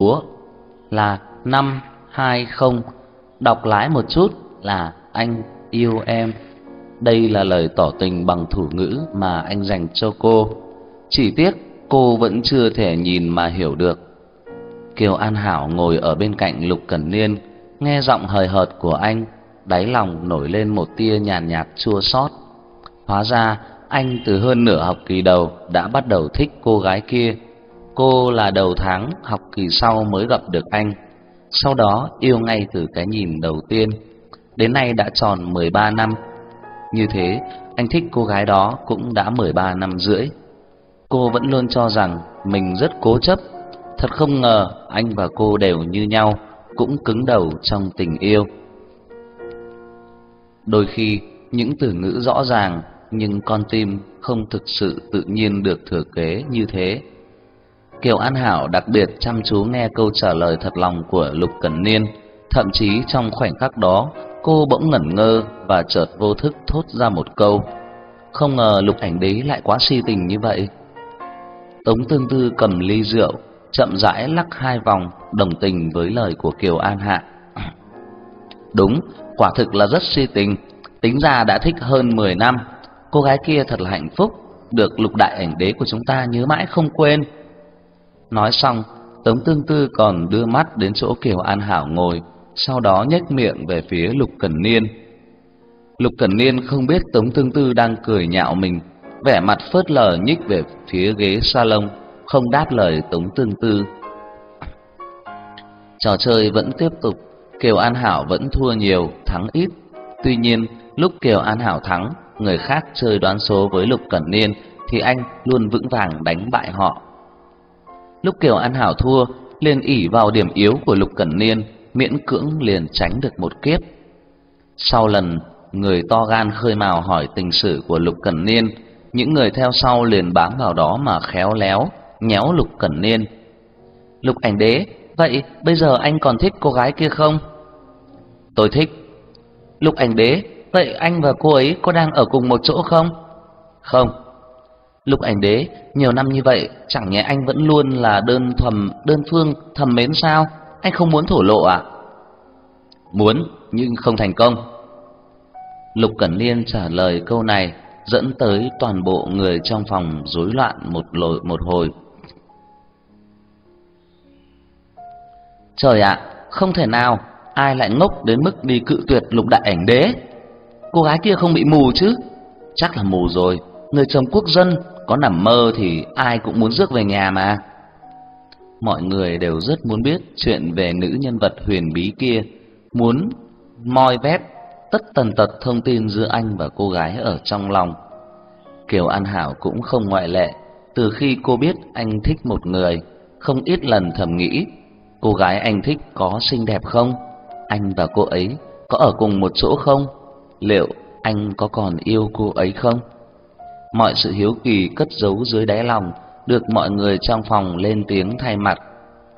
Ủa, là năm hai không đọc lái một chút là anh yêu em. Đây là lời tỏ tình bằng thủ ngữ mà anh dành cho cô. Chỉ tiếc cô vẫn chưa thể nhìn mà hiểu được. Kiều An Hảo ngồi ở bên cạnh Lục Cẩn Niên, nghe giọng hời hợt của anh, đáy lòng nổi lên một tia nhàn nhạt, nhạt chua xót. Hóa ra anh từ hơn nửa học kỳ đầu đã bắt đầu thích cô gái kia. Cô là đầu tháng học kỳ sau mới gặp được anh. Sau đó yêu ngay từ cái nhìn đầu tiên. Đến nay đã tròn 13 năm. Như thế, anh thích cô gái đó cũng đã 13 năm rưỡi. Cô vẫn luôn cho rằng mình rất cố chấp. Thật không ngờ anh và cô đều như nhau, cũng cứng đầu trong tình yêu. Đôi khi, những từ ngữ rõ ràng nhưng con tim không thực sự tự nhiên được thừa kế như thế. Kiều An Hảo đặc biệt chăm chú nghe câu trả lời thật lòng của Lục Cẩn Niên, thậm chí trong khoảnh khắc đó, cô bỗng ngẩn ngơ và chợt vô thức thốt ra một câu: "Không ngờ Lục Ảnh Đế lại quá si tình như vậy." Tống Tương Tư cầm ly rượu, chậm rãi lắc hai vòng, đồng tình với lời của Kiều An Hạ. Đúng, quả thực là rất si tình, tính ra đã thích hơn 10 năm, cô gái kia thật là hạnh phúc, được Lục đại ảnh đế của chúng ta nhớ mãi không quên. Nói xong, Tống Tương Tư còn đưa mắt đến chỗ Kiều An Hảo ngồi, sau đó nhếch miệng về phía Lục Cẩn Niên. Lục Cẩn Niên không biết Tống Tương Tư đang cười nhạo mình, vẻ mặt phớt lờ nhích về phía ghế salon, không đáp lời Tống Tương Tư. Trò chơi vẫn tiếp tục, Kiều An Hảo vẫn thua nhiều, thắng ít. Tuy nhiên, lúc Kiều An Hảo thắng, người khác chơi đoán số với Lục Cẩn Niên thì anh luôn vững vàng đánh bại họ. Lúc Kiều An Hảo thua, liền ỉ vào điểm yếu của Lục Cẩn Niên, miễn cưỡng liền tránh được một kiếp. Sau lần người to gan khơi mào hỏi tình sử của Lục Cẩn Niên, những người theo sau liền bám vào đó mà khéo léo nhéo Lục Cẩn Niên. Lục Ảnh Đế, vậy bây giờ anh còn thích cô gái kia không? Tôi thích. Lục Ảnh Đế, vậy anh và cô ấy có đang ở cùng một chỗ không? Không. Lục Ảnh Đế, nhiều năm như vậy, chẳng nhẽ anh vẫn luôn là đơn thuần đơn phương thầm mến sao? Anh không muốn thổ lộ à? Muốn, nhưng không thành công. Lục Cẩn Liên trả lời câu này dẫn tới toàn bộ người trong phòng rối loạn một lội một hồi. Trời ạ, không thể nào, ai lại ngốc đến mức đi cự tuyệt lục đại ảnh đế? Cô gái kia không bị mù chứ? Chắc là mù rồi, người chồng quốc dân có nằm mơ thì ai cũng muốn rước về nhà mà. Mọi người đều rất muốn biết chuyện về nữ nhân vật huyền bí kia, muốn moi vét tất tần tật thông tin giữa anh và cô gái ở trong lòng. Kiều An Hảo cũng không ngoại lệ, từ khi cô biết anh thích một người, không ít lần thầm nghĩ, cô gái anh thích có xinh đẹp không? Anh và cô ấy có ở cùng một chỗ không? Liệu anh có còn yêu cô ấy không? Mọi sự hiếu kỳ cất giấu dưới đáy lòng được mọi người trong phòng lên tiếng thay mặt.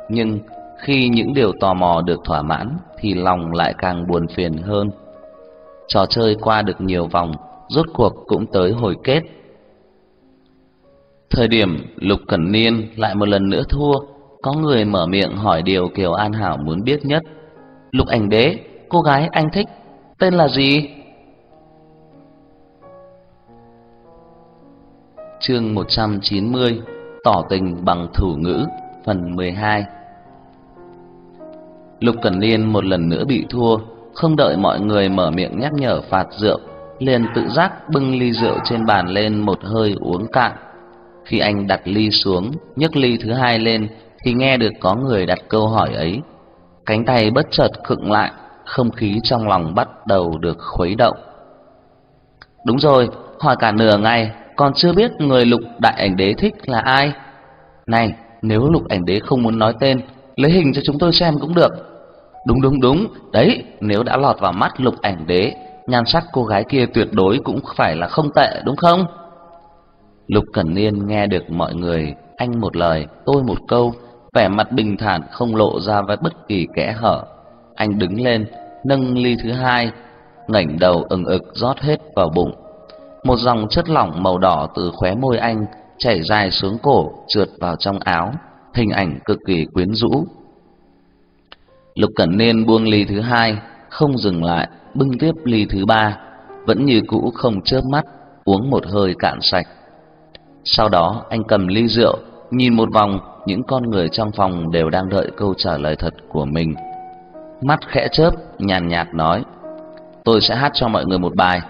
Nhưng khi những điều tò mò được thỏa mãn thì lòng lại càng buồn phiền hơn. Trò chơi qua được nhiều vòng, rốt cuộc cũng tới hồi kết. Thời điểm Lục Cẩn Niên lại một lần nữa thua, có người mở miệng hỏi điều Kiều An Hảo muốn biết nhất. Lục Ảnh Đế, cô gái anh thích, tên là gì? Chương 190: Tỏ tình bằng thủ ngữ, phần 12. Lục Cẩn Liên một lần nữa bị thua, không đợi mọi người mở miệng nhắc nhở phạt rượu, liền tự giác bưng ly rượu trên bàn lên một hơi uống cạn. Khi anh đặt ly xuống, nhấc ly thứ hai lên thì nghe được có người đặt câu hỏi ấy. Cánh tay bất chợt khựng lại, không khí trong lòng bắt đầu được khuấy động. Đúng rồi, hỏi cả nửa ngày còn chưa biết người Lục Đại Ảnh Đế thích là ai. Này, nếu Lục Ảnh Đế không muốn nói tên, lấy hình cho chúng tôi xem cũng được. Đúng đúng đúng, đấy, nếu đã lọt vào mắt lục ảnh đế, nhan sắc cô gái kia tuyệt đối cũng phải là không tệ đúng không? Lục Cẩn Niên nghe được mọi người anh một lời, tôi một câu, vẻ mặt bình thản không lộ ra với bất kỳ kẽ hở. Anh đứng lên, nâng ly thứ hai, ngẩng đầu ừng ực rót hết vào bụng. Một dòng chất lỏng màu đỏ từ khóe môi anh chảy dài xuống cổ, trượt vào trong áo, hình ảnh cực kỳ quyến rũ Lục Cẩn Niên buông ly thứ hai, không dừng lại, bưng tiếp ly thứ ba, vẫn như cũ không chớp mắt, uống một hơi cạn sạch. Sau đó anh cầm ly rượu, nhìn một vòng, những con người trong phòng đều đang đợi câu trả lời thật của mình. Mắt khẽ chớp, nhàn nhạt nói: "Tôi sẽ hát cho mọi người một bài."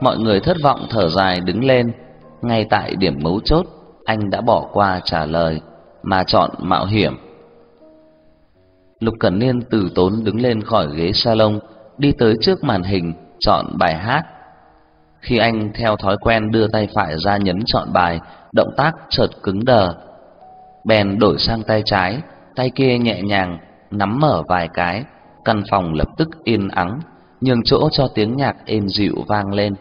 Mọi người thất vọng thở dài đứng lên, ngay tại điểm mấu chốt, anh đã bỏ qua trả lời mà chọn mạo hiểm. Lục Cẩn Niên từ tốn đứng lên khỏi ghế salon, đi tới trước màn hình, chọn bài hát. Khi anh theo thói quen đưa tay phải ra nhấn chọn bài, động tác chợt cứng đờ. Bèn đổi sang tay trái, tay kia nhẹ nhàng nắm mở vài cái, căn phòng lập tức yên ắng, nhường chỗ cho tiếng nhạc êm dịu vang lên.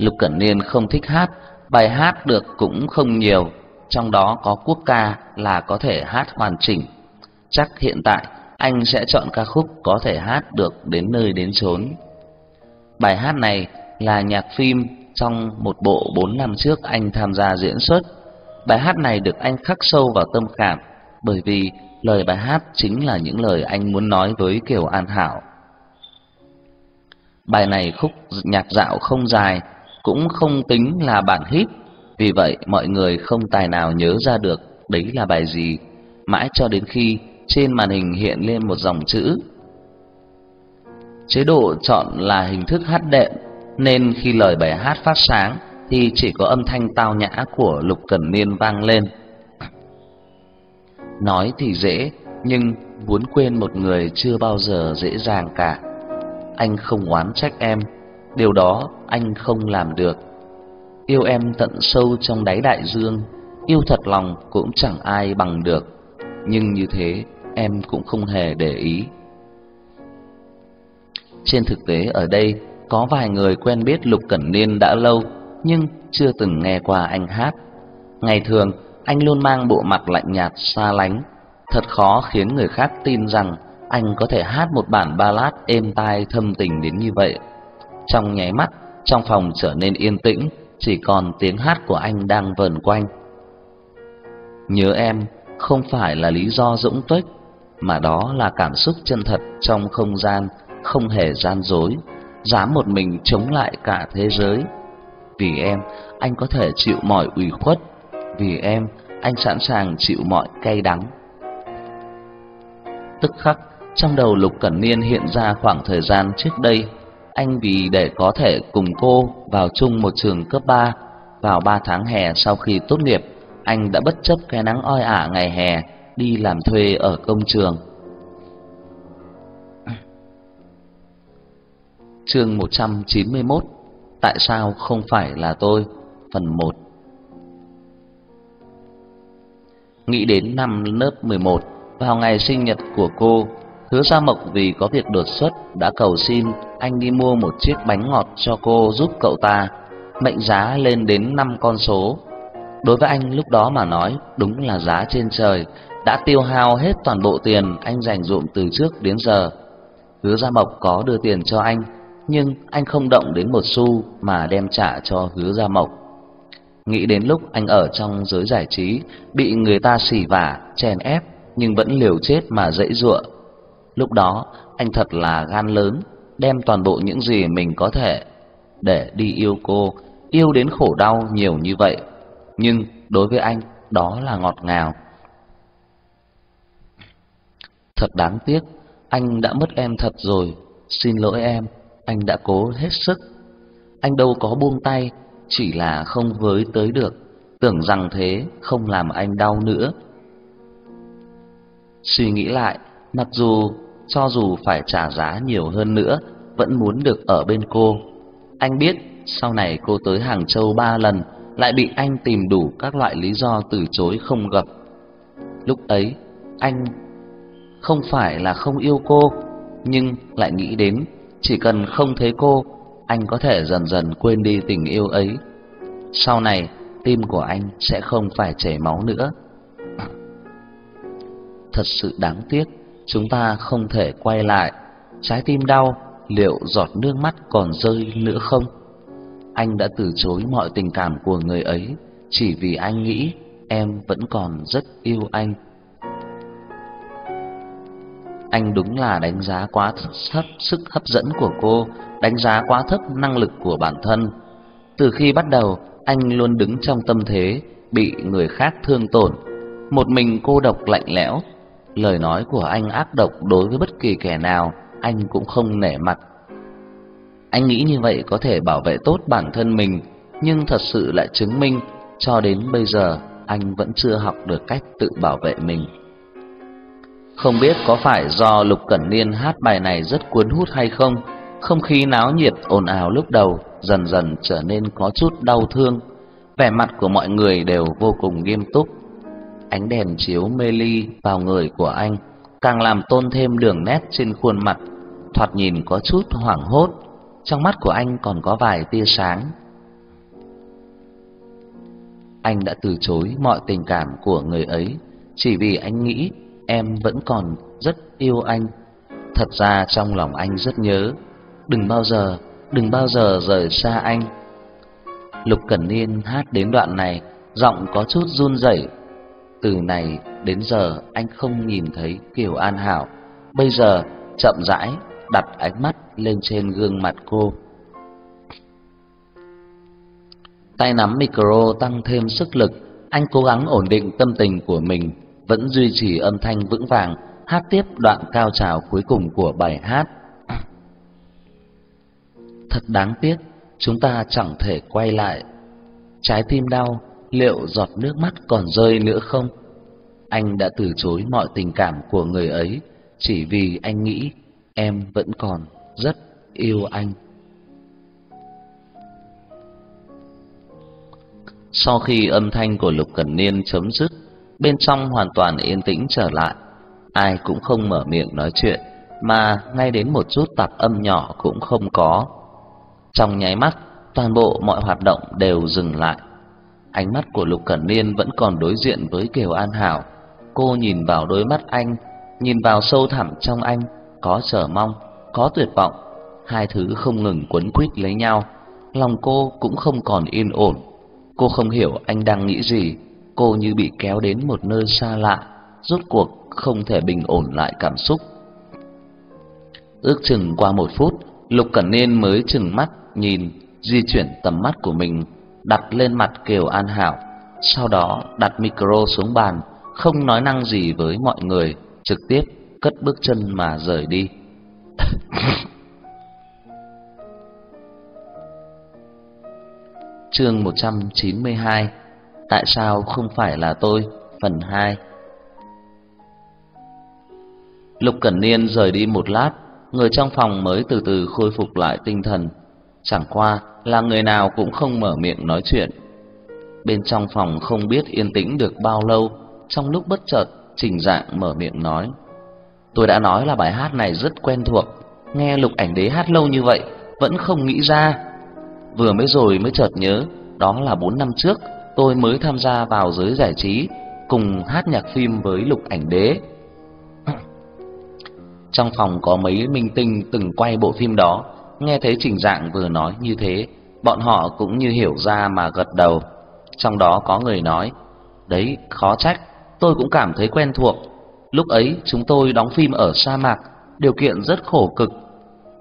Lục Cẩn Niên không thích hát, bài hát được cũng không nhiều, trong đó có quốc ca là có thể hát hoàn chỉnh. Chắc hiện tại anh sẽ chọn ca khúc có thể hát được đến nơi đến chốn. Bài hát này là nhạc phim trong một bộ 4 năm trước anh tham gia diễn xuất. Bài hát này được anh khắc sâu vào tâm khảm bởi vì lời bài hát chính là những lời anh muốn nói với Kiều An Hảo. Bài này khúc nhạc dạo không dài, cũng không tính là bản hit, vì vậy mọi người không tài nào nhớ ra được đấy là bài gì, mãi cho đến khi trên màn hình hiện lên một dòng chữ. Chế độ chọn là hình thức hát đệm, nên khi lời bài hát phát sáng thì chỉ có âm thanh tao nhã của Lục Cẩn Niên vang lên. Nói thì dễ, nhưng muốn quên một người chưa bao giờ dễ dàng cả. Anh không oán trách em, điều đó anh không làm được. Yêu em tận sâu trong đáy đại dương, yêu thật lòng cũng chẳng ai bằng được. Nhưng như thế em cũng không hề để ý. Trên thực tế ở đây có vài người quen biết Lục Cẩn Niên đã lâu nhưng chưa từng nghe qua anh hát. Ngày thường anh luôn mang bộ mặt lạnh nhạt xa lánh, thật khó khiến người khác tin rằng anh có thể hát một bản ballad êm tai thâm tình đến như vậy. Trong nháy mắt, trong phòng trở nên yên tĩnh, chỉ còn tiếng hát của anh đang vờn quanh. Nhớ em không phải là lý do dũng tuếch, mà đó là cảm xúc chân thật trong không gian, không hề gian dối, dám một mình chống lại cả thế giới. Vì em, anh có thể chịu mọi ủy khuất, vì em, anh sẵn sàng chịu mọi cay đắng. Tức khắc, trong đầu Lục Cẩn Niên hiện ra khoảng thời gian trước đây, anh vì để có thể cùng cô vào chung một trường cấp 3, vào 3 tháng hè sau khi tốt nghiệp, anh đã bất chấp cái nắng oi ả ngày hè đi làm thuê ở công trường. Chương 191 Tại sao không phải là tôi? Phần 1 Nghĩ đến năm lớp 11 Vào ngày sinh nhật của cô Hứa Gia Mộc vì có việc đột xuất Đã cầu xin anh đi mua một chiếc bánh ngọt cho cô giúp cậu ta Mệnh giá lên đến 5 con số. Đối với anh lúc đó mà nói Đúng là giá trên trời Đã tiêu hao hết toàn bộ tiền Anh dành dụm từ trước đến giờ. Hứa Gia Mộc có đưa tiền cho anh Nhưng anh không động đến một xu Mà đem trả cho Hứa Gia Mộc. Nghĩ đến lúc anh ở trong giới giải trí, bị người ta xỉ vả, chèn ép nhưng vẫn liều chết mà dãy dụa Lúc đó, anh thật là gan lớn, đem toàn bộ những gì mình có thể để đi yêu cô, yêu đến khổ đau nhiều như vậy. Nhưng đối với anh, đó là ngọt ngào. Thật đáng tiếc, anh đã mất em thật rồi, xin lỗi em, anh đã cố hết sức. Anh đâu có buông tay, chỉ là không với tới được, tưởng rằng thế không làm anh đau nữa. Suy nghĩ lại, mặc dù cho dù phải trả giá nhiều hơn nữa, vẫn muốn được ở bên cô. Anh biết sau này cô tới Hàng Châu ba lần, lại bị anh tìm đủ các loại lý do từ chối không gặp. Lúc ấy, anh không phải là không yêu cô, nhưng lại nghĩ đến chỉ cần không thấy cô anh có thể dần dần quên đi tình yêu ấy. Sau này, tim của anh sẽ không phải chảy máu nữa. Thật sự đáng tiếc, chúng ta không thể quay lại. Trái tim đau, liệu giọt nước mắt còn rơi nữa không? Anh đã từ chối mọi tình cảm của người ấy chỉ vì anh nghĩ em vẫn còn rất yêu anh. anh đúng là đánh giá quá thấp sức hấp dẫn của cô, đánh giá quá thấp năng lực của bản thân. Từ khi bắt đầu, anh luôn đứng trong tâm thế bị người khác thương tổn, một mình cô độc lạnh lẽo. Lời nói của anh ác độc đối với bất kỳ kẻ nào, anh cũng không nể mặt. Anh nghĩ như vậy có thể bảo vệ tốt bản thân mình, nhưng thật sự lại chứng minh cho đến bây giờ anh vẫn chưa học được cách tự bảo vệ mình. Không biết có phải do Lục Cẩn Niên hát bài này rất cuốn hút hay không, không khí náo nhiệt ồn ào lúc đầu dần dần trở nên có chút đau thương. Vẻ mặt của mọi người đều vô cùng nghiêm túc. Ánh đèn chiếu mê ly vào người của anh, càng làm tôn thêm đường nét trên khuôn mặt, thoạt nhìn có chút hoảng hốt. Trong mắt của anh còn có vài tia sáng. Anh đã từ chối mọi tình cảm của người ấy, chỉ vì anh nghĩ em vẫn còn rất yêu anh. Thật ra trong lòng anh rất nhớ, đừng bao giờ, đừng bao giờ rời xa anh. Lục Cẩn Niên hát đến đoạn này, giọng có chút run rẩy. Từ này đến giờ anh không nhìn thấy Kiều An Hảo, bây giờ chậm rãi đặt ánh mắt lên trên gương mặt cô. Tay nắm micro tăng thêm sức lực, anh cố gắng ổn định tâm tình của mình, vẫn duy trì âm thanh vững vàng, hát tiếp đoạn cao trào cuối cùng của bài hát. Thật đáng tiếc, chúng ta chẳng thể quay lại. Trái tim đau, liệu giọt nước mắt còn rơi nữa không? Anh đã từ chối mọi tình cảm của người ấy chỉ vì anh nghĩ em vẫn còn rất yêu anh. Sau khi âm thanh của Lục Cẩn Niên chấm dứt, bên trong hoàn toàn yên tĩnh trở lại, ai cũng không mở miệng nói chuyện, mà ngay đến một chút tạp âm nhỏ cũng không có. Trong nháy mắt, toàn bộ mọi hoạt động đều dừng lại. Ánh mắt của Lục Cẩn Niên vẫn còn đối diện với Kiều An Hảo. Cô nhìn vào đôi mắt anh, nhìn vào sâu thẳm trong anh, có chờ mong, có tuyệt vọng, hai thứ không ngừng quấn quýt lấy nhau. Lòng cô cũng không còn yên ổn. Cô không hiểu anh đang nghĩ gì, cô như bị kéo đến một nơi xa lạ, rốt cuộc không thể bình ổn lại cảm xúc. Ước chừng qua một phút, Lục Cẩn Niên mới chừng mắt nhìn, di chuyển tầm mắt của mình đặt lên mặt Kiều An Hảo, sau đó đặt micro xuống bàn, không nói năng gì với mọi người, trực tiếp cất bước chân mà rời đi. Chương 192 Tại sao không phải là tôi? Phần 2 Lục Cẩn Niên rời đi một lát, người trong phòng mới từ từ khôi phục lại tinh thần. Chẳng qua là người nào cũng không mở miệng nói chuyện. Bên trong phòng không biết yên tĩnh được bao lâu, trong lúc bất chợt Trình Dạng mở miệng nói: "Tôi đã nói là bài hát này rất quen thuộc, nghe Lục Ảnh Đế hát lâu như vậy vẫn không nghĩ ra. Vừa mới rồi mới chợt nhớ, đó là 4 năm trước tôi mới tham gia vào giới giải trí cùng hát nhạc phim với Lục Ảnh Đế." Trong phòng có mấy minh tinh từng quay bộ phim đó, nghe thấy Trình Dạng vừa nói như thế, bọn họ cũng như hiểu ra mà gật đầu. Trong đó có người nói: "Đấy, khó trách, tôi cũng cảm thấy quen thuộc. Lúc ấy chúng tôi đóng phim ở sa mạc, điều kiện rất khổ cực.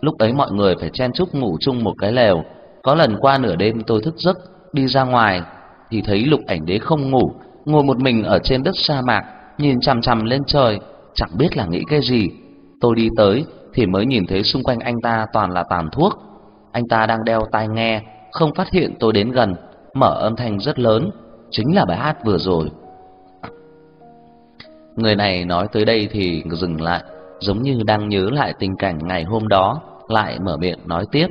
Lúc ấy mọi người phải chen chúc ngủ chung một cái lều, có lần qua nửa đêm tôi thức giấc đi ra ngoài thì thấy Lục Ảnh Đế không ngủ, ngồi một mình ở trên đất sa mạc, nhìn chằm chằm lên trời, chẳng biết là nghĩ cái gì. Tôi đi tới thì mới nhìn thấy xung quanh anh ta toàn là tàn thuốc. Anh ta đang đeo tai nghe, không phát hiện tôi đến gần, mở âm thanh rất lớn, chính là bài hát vừa rồi. Người này nói tới đây thì dừng lại, giống như đang nhớ lại tình cảnh ngày hôm đó, lại mở miệng nói tiếp.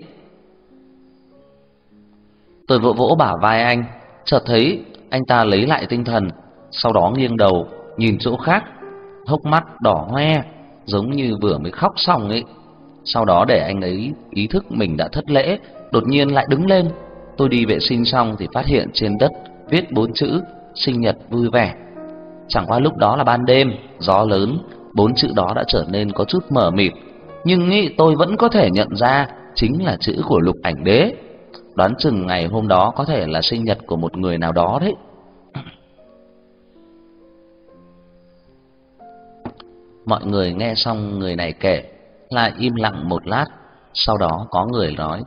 Tôi vỗ vỗ bả vai anh, chợt thấy anh ta lấy lại tinh thần, sau đó nghiêng đầu nhìn chỗ khác, hốc mắt đỏ hoe, giống như vừa mới khóc xong ấy. Sau đó để anh ấy ý thức mình đã thất lễ, đột nhiên lại đứng lên. Tôi đi vệ sinh xong thì phát hiện trên đất viết bốn chữ sinh nhật vui vẻ. Chẳng qua lúc đó là ban đêm, gió lớn, bốn chữ đó đã trở nên có chút mờ mịt, nhưng nghĩ tôi vẫn có thể nhận ra chính là chữ của Lục Ảnh Đế. Đoán chừng ngày hôm đó có thể là sinh nhật của một người nào đó đấy. Mọi người nghe xong người này kể, lại im lặng một lát, sau đó có người nói: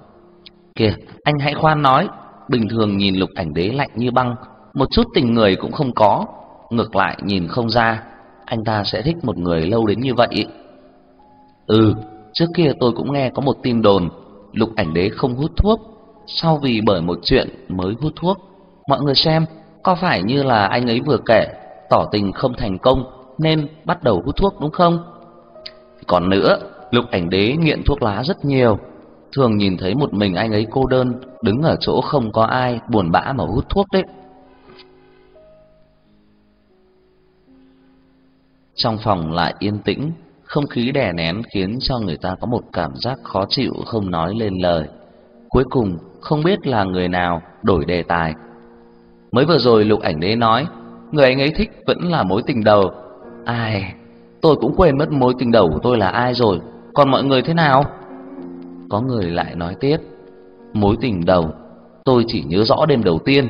"Kìa, anh hãy khoan nói, bình thường nhìn Lục Ảnh Đế lạnh như băng, một chút tình người cũng không có, ngược lại nhìn không ra, anh ta sẽ thích một người lâu đến như vậy." Ừ, trước kia tôi cũng nghe có một tin đồn, Lục Ảnh Đế không hút thuốc, sau vì bởi một chuyện mới hút thuốc. Mọi người xem, có phải như là anh ấy vừa kể, tỏ tình không thành công nên bắt đầu hút thuốc đúng không? Còn nữa, Lục Ảnh Đế nghiện thuốc lá rất nhiều, thường nhìn thấy một mình anh ấy cô đơn, đứng ở chỗ không có ai, buồn bã mà hút thuốc đấy. Trong phòng lại yên tĩnh, không khí đè nén khiến cho người ta có một cảm giác khó chịu không nói lên lời. Cuối cùng, không biết là người nào đổi đề tài. Mới vừa rồi Lục Ảnh Đế nói, người anh ấy thích vẫn là mối tình đầu. Ai, tôi cũng quên mất mối tình đầu của tôi là ai rồi, còn mọi người thế nào? Có người lại nói tiếp, mối tình đầu, tôi chỉ nhớ rõ đêm đầu tiên.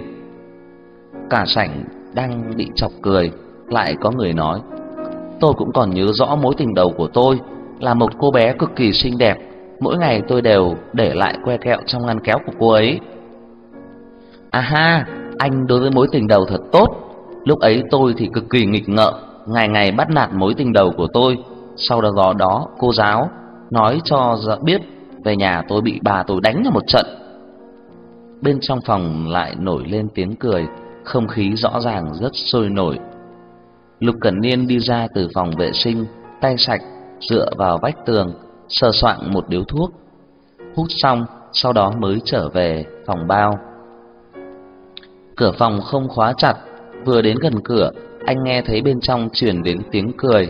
Cả sảnh đang bị chọc cười, lại có người nói, tôi cũng còn nhớ rõ mối tình đầu của tôi là một cô bé cực kỳ xinh đẹp, mỗi ngày tôi đều để lại que kẹo trong ngăn kéo của cô ấy. À ha, anh đối với mối tình đầu thật tốt. Lúc ấy tôi thì cực kỳ nghịch ngợm, ngày ngày bắt nạt mối tình đầu của tôi. Sau đó đó, cô giáo nói cho dạ biết về nhà tôi bị bà tôi đánh cho một trận. Bên trong phòng lại nổi lên tiếng cười, không khí rõ ràng rất sôi nổi. Lục Cẩn Niên đi ra từ phòng vệ sinh, tay sạch, dựa vào vách tường, sờ soạn một điếu thuốc. Hút xong, sau đó mới trở về phòng bao. Cửa phòng không khóa chặt, vừa đến gần cửa, anh nghe thấy bên trong truyền đến tiếng cười.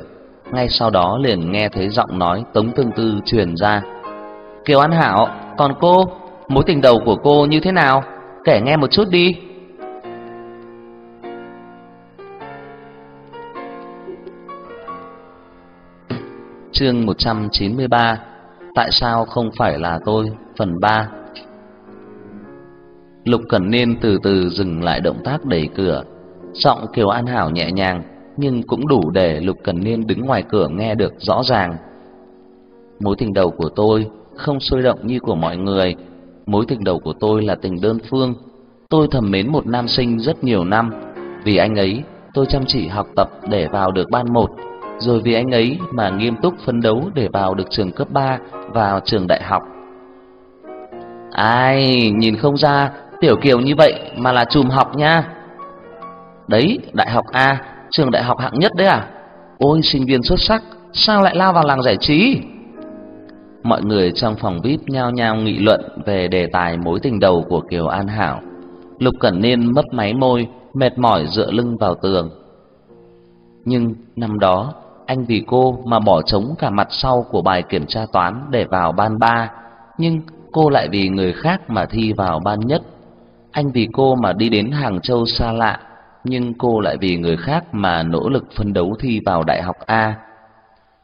Ngay sau đó liền nghe thấy giọng nói Tống Tương Tư truyền ra. Kiều An Hảo, còn cô, mối tình đầu của cô như thế nào? Kể nghe một chút đi. Chương 193 Tại sao không phải là tôi? Phần 3 Lục Cẩn Niên từ từ dừng lại động tác đẩy cửa Giọng Kiều An Hảo nhẹ nhàng Nhưng cũng đủ để Lục Cẩn Niên đứng ngoài cửa nghe được rõ ràng. Mối tình đầu của tôi không sôi động như của mọi người. Mối tình đầu của tôi là tình đơn phương. Tôi thầm mến một nam sinh rất nhiều năm. Vì anh ấy tôi chăm chỉ học tập để vào được ban một. Rồi vì anh ấy mà nghiêm túc phấn đấu để vào được trường cấp 3 vào trường đại học. Ai, nhìn không ra, tiểu kiều như vậy mà là trùm học nha. Đấy, đại học A, trường đại học hạng nhất đấy à? Ôi, sinh viên xuất sắc, sao lại lao vào làng giải trí? Mọi người trong phòng VIP nhao nhao nghị luận về đề tài mối tình đầu của Kiều An Hảo. Lục Cẩn Niên mấp máy môi, mệt mỏi dựa lưng vào tường. Nhưng năm đó, anh vì cô mà bỏ trống cả mặt sau của bài kiểm tra toán để vào ban ba, nhưng cô lại vì người khác mà thi vào ban nhất. Anh vì cô mà đi đến Hàng Châu xa lạ, nhưng cô lại vì người khác mà nỗ lực phấn đấu thi vào đại học A.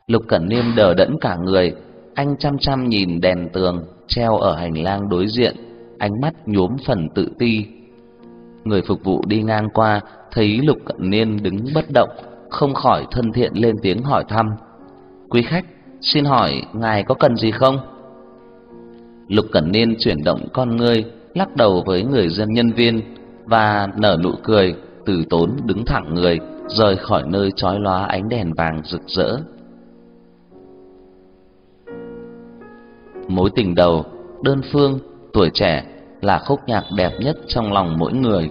Lục Cẩn niêm đờ đẫn cả người, anh chăm chăm nhìn đèn tường treo ở hành lang đối diện, ánh mắt nhuốm phần tự ti. Người phục vụ đi ngang qua thấy Lục Cẩn Niên đứng bất động, không khỏi thân thiện lên tiếng hỏi thăm. "Quý khách, xin hỏi ngài có cần gì không?" Lục Cẩn Niên chuyển động con ngươi, lắc đầu với người dân nhân viên và nở nụ cười, từ tốn đứng thẳng người, rời khỏi nơi chói lóa ánh đèn vàng rực rỡ. Mối tình đầu, đơn phương, tuổi trẻ là khúc nhạc đẹp nhất trong lòng mỗi người.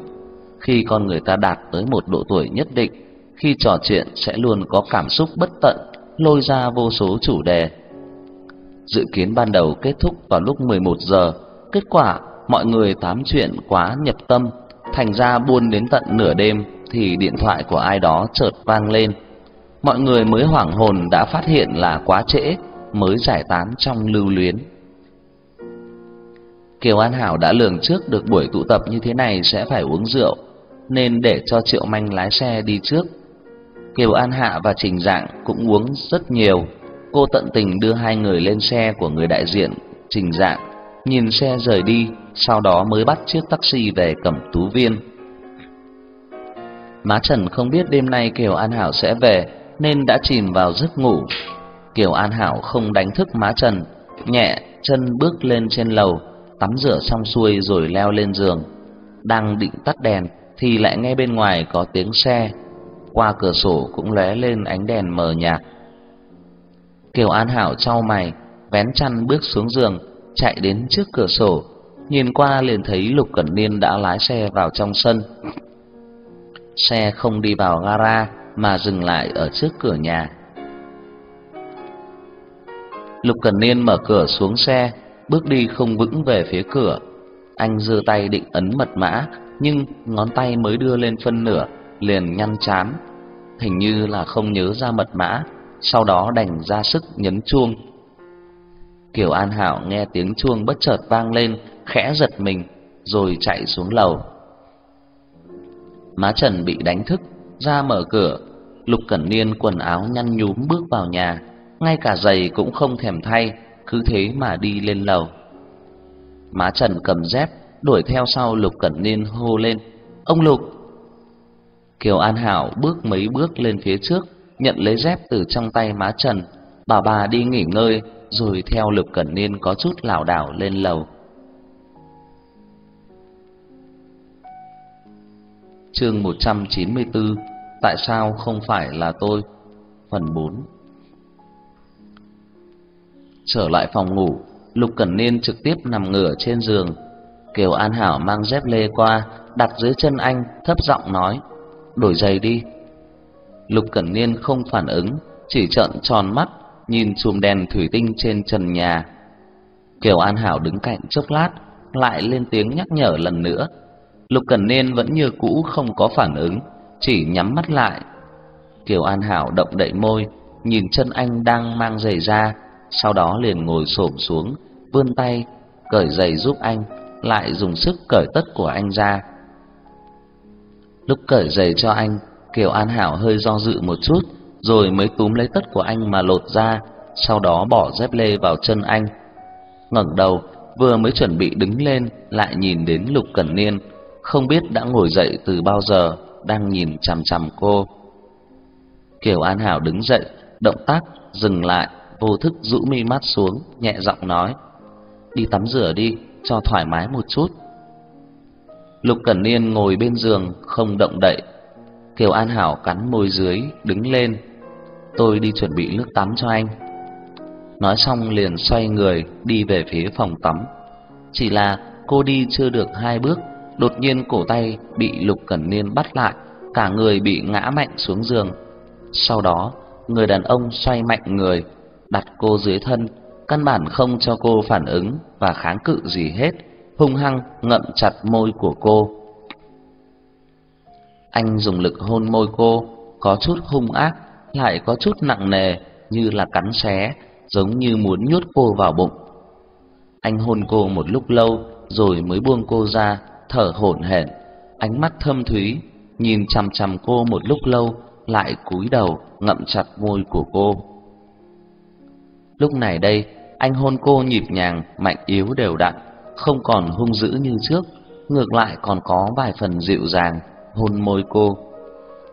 Khi con người ta đạt tới một độ tuổi nhất định, khi trò chuyện sẽ luôn có cảm xúc bất tận, lôi ra vô số chủ đề. Dự kiến ban đầu kết thúc vào lúc 11 giờ, kết quả mọi người tám chuyện quá nhập tâm, thành ra buôn đến tận nửa đêm thì điện thoại của ai đó chợt vang lên. Mọi người mới hoảng hồn đã phát hiện là quá trễ, mới giải tán trong lưu luyến. Kiều An Hảo đã lường trước được buổi tụ tập như thế này sẽ phải uống rượu, nên để cho Triệu Manh lái xe đi trước Kiều An Hạ và Trình Dạng cũng uống rất nhiều. Cô tận tình đưa hai người lên xe của người đại diện Trình Dạng, nhìn xe rời đi, sau đó mới bắt chiếc taxi về Cẩm Tú Viên. Má Trần không biết đêm nay Kiều An Hảo sẽ về, nên đã chìm vào giấc ngủ. Kiều An Hảo không đánh thức má Trần, nhẹ chân bước lên trên lầu, tắm rửa xong xuôi rồi leo lên giường. Đang định tắt đèn thì lại nghe bên ngoài có tiếng xe. Qua cửa sổ cũng lóe lên ánh đèn mờ nhạt. Kiều An Hảo trao mày, vén chăn bước xuống giường, chạy đến trước cửa sổ, nhìn qua liền thấy Lục Cẩn Niên đã lái xe vào trong sân. Xe không đi vào gara mà dừng lại ở trước cửa nhà. Lục Cẩn Niên mở cửa xuống xe, bước đi không vững về phía cửa. Anh giơ tay định ấn mật mã, nhưng ngón tay mới đưa lên phân nửa, liền nhăn chán. Hình như là không nhớ ra mật mã, sau đó đành ra sức nhấn chuông. Kiều An Hảo nghe tiếng chuông bất chợt vang lên, khẽ giật mình, rồi chạy xuống lầu. Má Trần bị đánh thức, ra mở cửa, Lục Cẩn Niên quần áo nhăn nhúm bước vào nhà, ngay cả giày cũng không thèm thay, cứ thế mà đi lên lầu. Má Trần cầm dép, đuổi theo sau Lục Cẩn Niên hô lên, "Ông Lục!" Kiều An Hảo bước mấy bước lên phía trước, nhận lấy dép từ trong tay má Trần, bảo bà đi nghỉ ngơi, rồi theo Lục Cẩn Niên có chút lảo đảo lên lầu. Chương 194: Tại sao không phải là tôi? Phần 4. Trở lại phòng ngủ, Lục Cẩn Niên trực tiếp nằm ngửa trên giường. Kiều An Hảo mang dép lê qua, đặt dưới chân anh, thấp giọng nói: "Đổi giày đi." Lục Cẩn Niên không phản ứng, chỉ trợn tròn mắt nhìn chùm đèn thủy tinh trên trần nhà. Kiều An Hảo đứng cạnh chốc lát, lại lên tiếng nhắc nhở lần nữa. Lục Cẩn Niên vẫn như cũ không có phản ứng, chỉ nhắm mắt lại. Kiều An Hảo động đậy môi, nhìn chân anh đang mang giày ra, sau đó liền ngồi xổm xuống, vươn tay cởi giày giúp anh, lại dùng sức cởi tất của anh ra. Lúc cởi giày cho anh, Kiều An Hảo hơi do dự một chút, rồi mới túm lấy tất của anh mà lột ra, sau đó bỏ dép lê vào chân anh. Ngẩng đầu, vừa mới chuẩn bị đứng lên, lại nhìn đến Lục Cẩn Niên, không biết đã ngồi dậy từ bao giờ, đang nhìn chằm chằm cô. Kiều An Hảo đứng dậy, động tác dừng lại, vô thức rũ mi mắt xuống, nhẹ giọng nói: "Đi tắm rửa đi, cho thoải mái một chút." Lục Cẩn Niên ngồi bên giường không động đậy. Kiều An Hảo cắn môi dưới, đứng lên. "Tôi đi chuẩn bị nước tắm cho anh." Nói xong liền xoay người đi về phía phòng tắm. Chỉ là cô đi chưa được hai bước, đột nhiên cổ tay bị Lục Cẩn Niên bắt lại, cả người bị ngã mạnh xuống giường. Sau đó, người đàn ông xoay mạnh người, đặt cô dưới thân, căn bản không cho cô phản ứng và kháng cự gì hết, hung hăng ngậm chặt môi của cô. Anh dùng lực hôn môi cô, có chút hung ác, lại có chút nặng nề, như là cắn xé, giống như muốn nhốt cô vào bụng. Anh hôn cô một lúc lâu, rồi mới buông cô ra, thở hổn hển, ánh mắt thâm thúy, nhìn chằm chằm cô một lúc lâu, lại cúi đầu ngậm chặt môi của cô. Lúc này đây, anh hôn cô nhịp nhàng, mạnh yếu đều đặn, không còn hung dữ như trước, ngược lại còn có vài phần dịu dàng, hôn môi cô.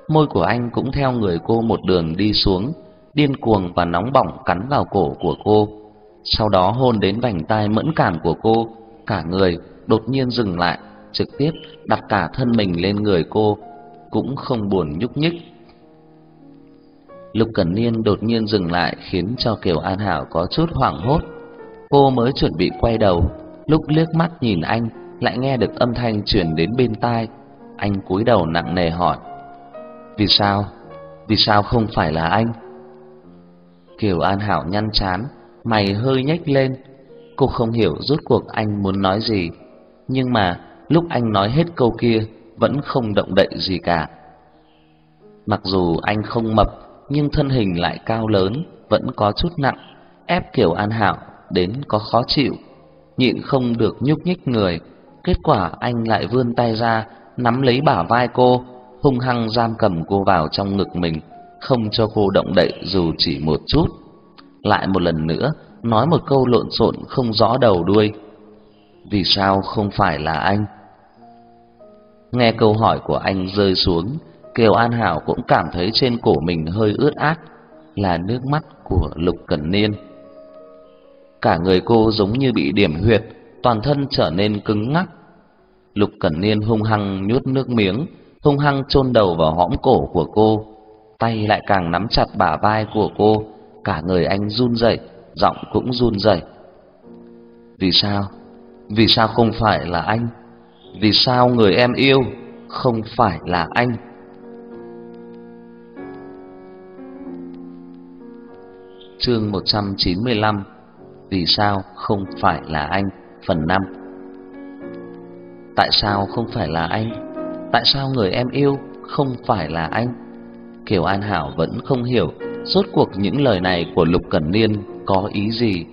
Môi của anh cũng theo người cô một đường đi xuống, điên cuồng và nóng bỏng cắn vào cổ của cô. Sau đó hôn đến vành tai mẫn cảm của cô, cả người đột nhiên dừng lại, trực tiếp đặt cả thân mình lên người cô, cũng không buồn nhúc nhích. Lục Cẩn Niên đột nhiên dừng lại khiến cho Kiều An Hảo có chút hoảng hốt. Cô mới chuẩn bị quay đầu, lúc liếc mắt nhìn anh lại nghe được âm thanh truyền đến bên tai. Anh cúi đầu nặng nề hỏi: "Vì sao? Vì sao không phải là anh?" Kiều An Hảo nhăn chán, mày hơi nhếch lên. Cô không hiểu rốt cuộc anh muốn nói gì, nhưng mà lúc anh nói hết câu kia vẫn không động đậy gì cả. Mặc dù anh không mập nhưng thân hình lại cao lớn, vẫn có chút nặng, ép Kiều An Hạo đến có khó chịu, nhịn không được nhúc nhích người. Kết quả anh lại vươn tay ra, nắm lấy bả vai cô, hung hăng giam cầm cô vào trong ngực mình, không cho cô động đậy dù chỉ một chút. Lại một lần nữa, nói một câu lộn xộn không rõ đầu đuôi. Vì sao không phải là anh? Nghe câu hỏi của anh rơi xuống, Kiều An Hảo cũng cảm thấy trên cổ mình hơi ướt át, là nước mắt của Lục Cẩn Niên. Cả người cô giống như bị điểm huyệt, toàn thân trở nên cứng ngắc. Lục Cẩn Niên hung hăng nhút nước miếng, hung hăng chôn đầu vào hõm cổ của cô, tay lại càng nắm chặt bả vai của cô, cả người anh run rẩy, giọng cũng run rẩy. Vì sao? Vì sao không phải là anh? Vì sao người em yêu không phải là anh? Chương 195 Vì sao không phải là anh? Phần 5 Tại sao không phải là anh? Tại sao người em yêu không phải là anh? Kiều An Hảo vẫn không hiểu Rốt cuộc những lời này của Lục Cẩn Niên có ý gì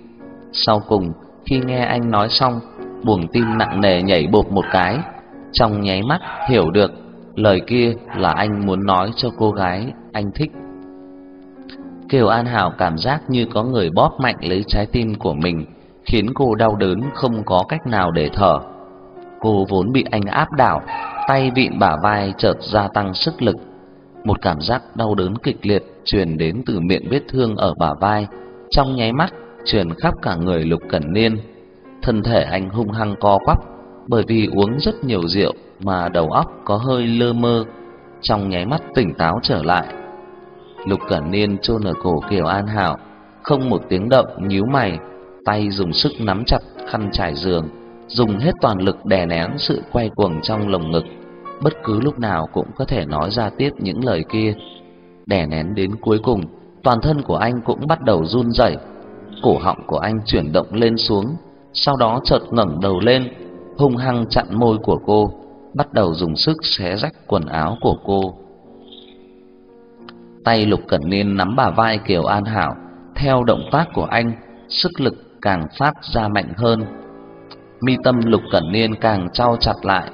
Sau cùng, khi nghe anh nói xong Buồng tim nặng nề nhảy bột một cái. Trong nháy mắt hiểu được Lời kia là anh muốn nói cho cô gái anh thích. Kiều An Hảo cảm giác như có người bóp mạnh lấy trái tim của mình Khiến cô đau đớn không có cách nào để thở. Cô vốn bị anh áp đảo Tay vịn bả vai chợt gia tăng sức lực. Một cảm giác đau đớn kịch liệt truyền đến từ miệng vết thương ở bả vai, trong nháy mắt truyền khắp cả người Lục Cẩn Niên. Thân thể anh hung hăng co quắp, bởi vì uống rất nhiều rượu mà đầu óc có hơi lơ mơ, trong nháy mắt tỉnh táo trở lại. Lục Cẩn Niên chôn ở cổ Kiều An Hảo, không một tiếng động nhíu mày, tay dùng sức nắm chặt khăn trải giường, dùng hết toàn lực đè nén sự quay cuồng trong lồng ngực bất cứ lúc nào cũng có thể nói ra tiếp những lời kia. Đè nén đến cuối cùng, toàn thân của anh cũng bắt đầu run rẩy, cổ họng của anh chuyển động lên xuống, sau đó chợt ngẩng đầu lên, hung hăng chặn môi của cô, bắt đầu dùng sức xé rách quần áo của cô. Tay Lục Cẩn Niên nắm bả vai Kiều An Hảo, theo động tác của anh, sức lực càng phát ra mạnh hơn. Mi tâm Lục Cẩn Niên càng trao chặt lại,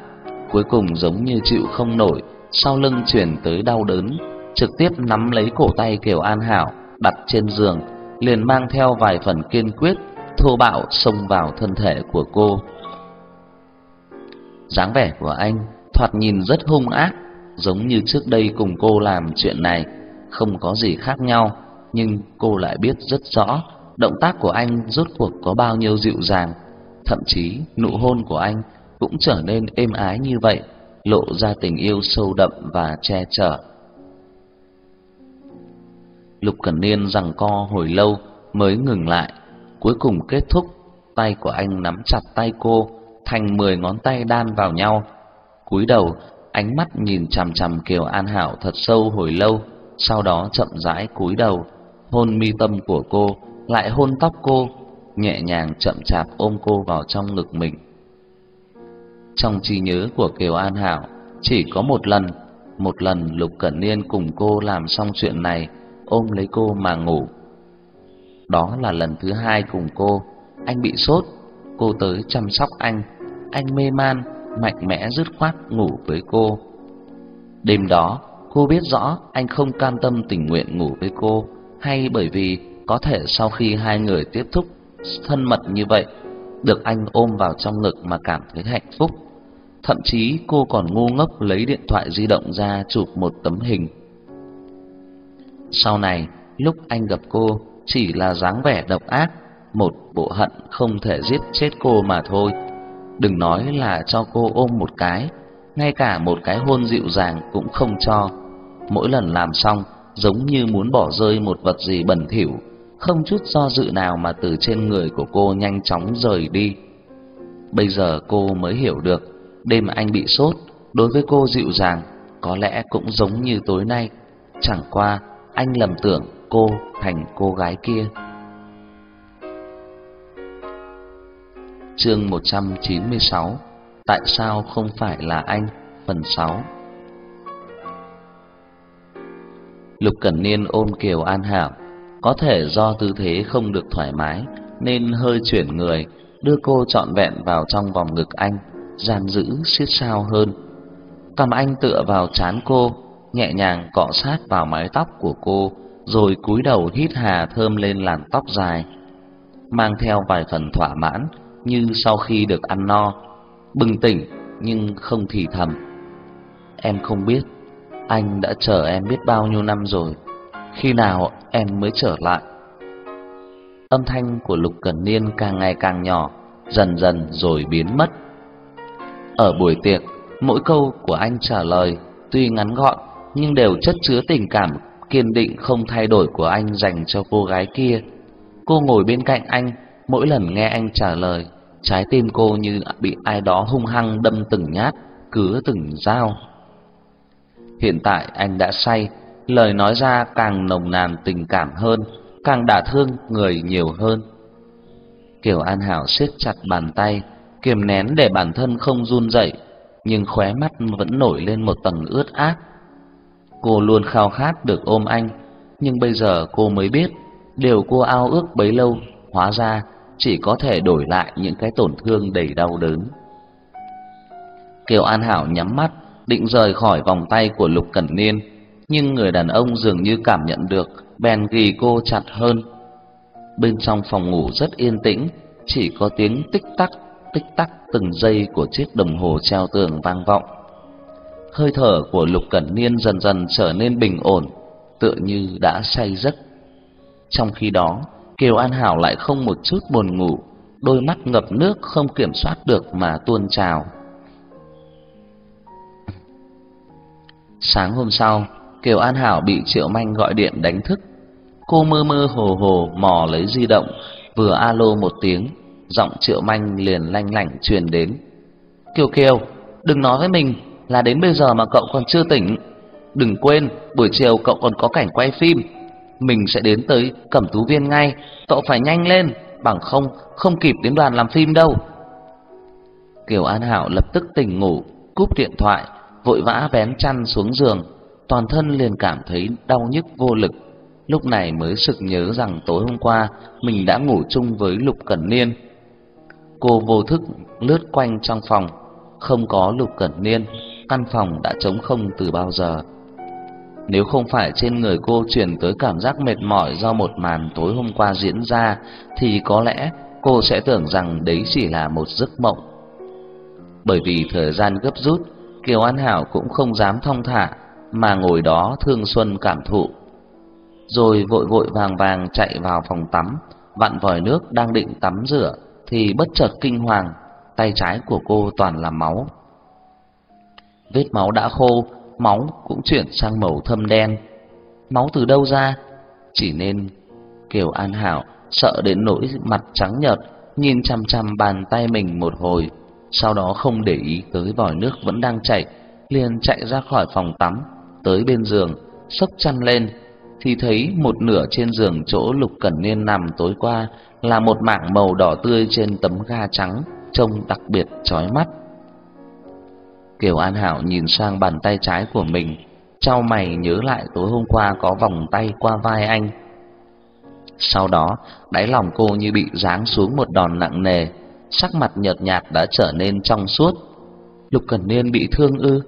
cuối cùng giống như chịu không nổi, sau lưng chuyển tới đau đớn, trực tiếp nắm lấy cổ tay Kiều An Hảo đặt trên giường, liền mang theo vài phần kiên quyết, thô bạo xông vào thân thể của cô. dáng vẻ của anh thoạt nhìn rất hung ác, giống như trước đây cùng cô làm chuyện này, không có gì khác nhau, nhưng cô lại biết rất rõ động tác của anh rốt cuộc có bao nhiêu dịu dàng, thậm chí nụ hôn của anh cũng trở nên êm ái như vậy, lộ ra tình yêu sâu đậm và che chở. Lục Cẩn Niên rằng co hồi lâu mới ngừng lại, cuối cùng kết thúc, tay của anh nắm chặt tay cô thành mười ngón tay đan vào nhau. Cúi đầu, ánh mắt nhìn chằm chằm Kiều An Hảo thật sâu hồi lâu, sau đó chậm rãi cúi đầu, hôn mi tâm của cô, lại hôn tóc cô, nhẹ nhàng chậm chạp ôm cô vào trong ngực mình. Trong trí nhớ của Kiều An Hảo chỉ có một lần, một lần Lục Cẩn Niên cùng cô làm xong chuyện này, ôm lấy cô mà ngủ. Đó là lần thứ hai cùng cô, anh bị sốt, cô tới chăm sóc anh, anh mê man, mạnh mẽ dứt khoát ngủ với cô. Đêm đó, cô biết rõ anh không cam tâm tình nguyện ngủ với cô, hay bởi vì có thể sau khi hai người tiếp thúc thân mật như vậy, được anh ôm vào trong ngực mà cảm thấy hạnh phúc. Thậm chí cô còn ngu ngốc lấy điện thoại di động ra chụp một tấm hình. Sau này, lúc anh gặp cô chỉ là dáng vẻ độc ác, một bộ hận không thể giết chết cô mà thôi. Đừng nói là cho cô ôm một cái, ngay cả một cái hôn dịu dàng cũng không cho. Mỗi lần làm xong, giống như muốn bỏ rơi một vật gì bẩn thỉu, không chút do dự nào mà từ trên người của cô nhanh chóng rời đi. Bây giờ cô mới hiểu được Đêm anh bị sốt, đối với cô dịu dàng, có lẽ cũng giống như tối nay, chẳng qua anh lầm tưởng cô thành cô gái kia. Chương 196: Tại sao không phải là anh? Phần 6. Lục Cẩn Niên ôm Kiều An Hảo, có thể do tư thế không được thoải mái nên hơi chuyển người, đưa cô trọn vẹn vào trong vòng ngực anh Giàn giữ siết sao hơn. Cầm anh tựa vào trán cô, nhẹ nhàng cọ sát vào mái tóc của cô, rồi cúi đầu hít hà thơm lên làn tóc dài, mang theo vài phần thỏa mãn như sau khi được ăn no, bừng tỉnh nhưng không thì thầm. Em không biết, Anh đã chờ em biết bao nhiêu năm rồi Khi nào em mới trở lại Âm thanh của Lục Cẩn Niên càng ngày càng nhỏ Dần dần rồi biến mất Ở buổi tiệc Mỗi câu của anh trả lời Tuy ngắn gọn Nhưng đều chất chứa tình cảm Kiên định không thay đổi của anh dành cho cô gái kia Cô ngồi bên cạnh anh Mỗi lần nghe anh trả lời Trái tim cô như bị ai đó hung hăng đâm từng nhát Cứa từng dao Hiện tại anh đã say, lời nói ra càng nồng nàn tình cảm hơn, càng đả thương người nhiều hơn. Kiều An Hảo siết chặt bàn tay, kiềm nén để bản thân không run rẩy, nhưng khóe mắt vẫn nổi lên một tầng ướt át. Cô luôn khao khát được ôm anh, nhưng bây giờ cô mới biết, điều cô ao ước bấy lâu hóa ra chỉ có thể đổi lại những cái tổn thương đầy đau đớn. Kiều An Hảo nhắm mắt, định rời khỏi vòng tay của Lục Cẩn Niên, nhưng người đàn ông dường như cảm nhận được, bèn ghì cô chặt hơn. Bên trong phòng ngủ rất yên tĩnh, chỉ có tiếng tích tắc, tích tắc từng giây của chiếc đồng hồ treo tường vang vọng. Hơi thở của Lục Cẩn Niên dần dần trở nên bình ổn, tựa như đã say giấc. Trong khi đó, Kiều An Hảo lại không một chút buồn ngủ, đôi mắt ngập nước không kiểm soát được mà tuôn trào. Sáng hôm sau, Kiều An Hảo bị Triệu Manh gọi điện đánh thức. Cô mơ mơ hồ hồ mò lấy di động, vừa alo một tiếng, giọng Triệu Manh liền lanh lảnh truyền đến. "Kiều Kiều, đừng nói với mình là đến bây giờ mà cậu còn chưa tỉnh. Đừng quên, buổi chiều cậu còn có cảnh quay phim. Mình sẽ đến tới Cẩm Tú Viên ngay, cậu phải nhanh lên, bằng không không kịp đến đoàn làm phim đâu." Kiều An Hảo lập tức tỉnh ngủ, cúp điện thoại vội vã vén chăn xuống giường, toàn thân liền cảm thấy đau nhức vô lực. Lúc này mới sực nhớ rằng tối hôm qua mình đã ngủ chung với Lục Cẩn Niên. Cô vô thức lướt quanh trong phòng, không có Lục Cẩn Niên, căn phòng đã trống không từ bao giờ. Nếu không phải trên người cô truyền tới cảm giác mệt mỏi do một màn tối hôm qua diễn ra thì có lẽ cô sẽ tưởng rằng đấy chỉ là một giấc mộng. Bởi vì thời gian gấp rút Kiều An Hảo cũng không dám thong thả mà ngồi đó thương xuân cảm thụ. Rồi vội vội vàng vàng chạy vào phòng tắm, vặn vòi nước đang định tắm rửa thì bất chợt kinh hoàng, tay trái của cô toàn là máu. Vết máu đã khô, máu cũng chuyển sang màu thâm đen. Máu từ đâu ra? Chỉ nên Kiều An Hảo sợ đến nỗi mặt trắng nhợt, nhìn chằm chằm bàn tay mình một hồi sau đó không để ý tới vòi nước vẫn đang chảy, liền chạy ra khỏi phòng tắm, tới bên giường, xốc chăn lên thì thấy một nửa trên giường chỗ Lục Cẩn Niên nằm tối qua là một mảng màu đỏ tươi trên tấm ga trắng, trông đặc biệt chói mắt. Kiều An Hảo nhìn sang bàn tay trái của mình, trao mày nhớ lại tối hôm qua có vòng tay qua vai anh. Sau đó, đáy lòng cô như bị giáng xuống một đòn nặng nề, sắc mặt nhợt nhạt đã trở nên trong suốt. Lục Cẩn Niên bị thương ư?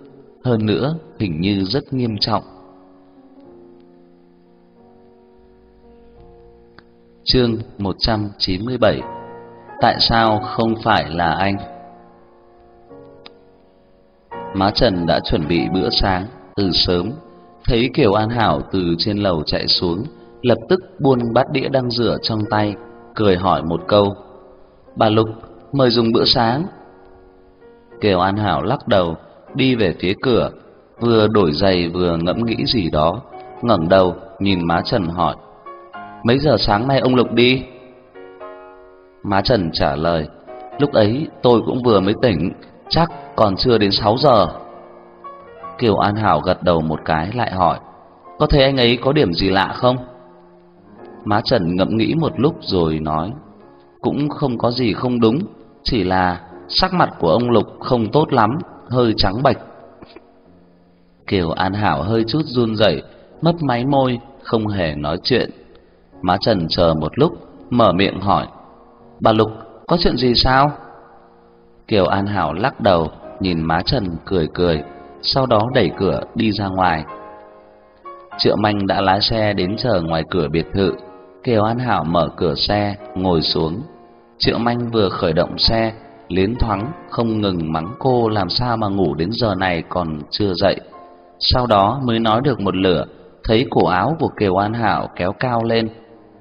Hơn nữa, hình như rất nghiêm trọng. Chương 197 Tại sao không phải là anh? Má Trần đã chuẩn bị bữa sáng từ sớm, thấy Kiều An Hảo từ trên lầu chạy xuống, lập tức buông bát đĩa đang rửa trong tay, cười hỏi một câu: "Bà Lục, mời dùng bữa sáng. Kiều An Hảo lắc đầu, đi về phía cửa, vừa đổi giày vừa ngẫm nghĩ gì đó, ngẩng đầu nhìn má Trần hỏi: "Mấy giờ sáng nay ông Lục đi?" Má Trần trả lời: "Lúc ấy tôi cũng vừa mới tỉnh, chắc còn chưa đến 6 giờ." Kiều An Hảo gật đầu một cái lại hỏi: "Có thấy anh ấy có điểm gì lạ không?" Má Trần ngẫm nghĩ một lúc rồi nói: "Cũng không có gì không đúng." chỉ là sắc mặt của ông Lục không tốt lắm, hơi trắng bệch. Kiều An Hảo hơi chút run rẩy, mấp máy môi, không hề nói chuyện. Má Trần chờ một lúc, mở miệng hỏi: "Bà Lục, có chuyện gì sao?" Kiều An Hảo lắc đầu, nhìn má Trần cười cười, sau đó đẩy cửa đi ra ngoài. Triệu Manh đã lái xe đến chờ ngoài cửa biệt thự. Kiều An Hảo mở cửa xe, ngồi xuống, Triệu Manh vừa khởi động xe, liến thoáng không ngừng mắng cô làm sao mà ngủ đến giờ này còn chưa dậy. Sau đó mới nói được một lửa, thấy cổ áo của Kiều An Hảo kéo cao lên,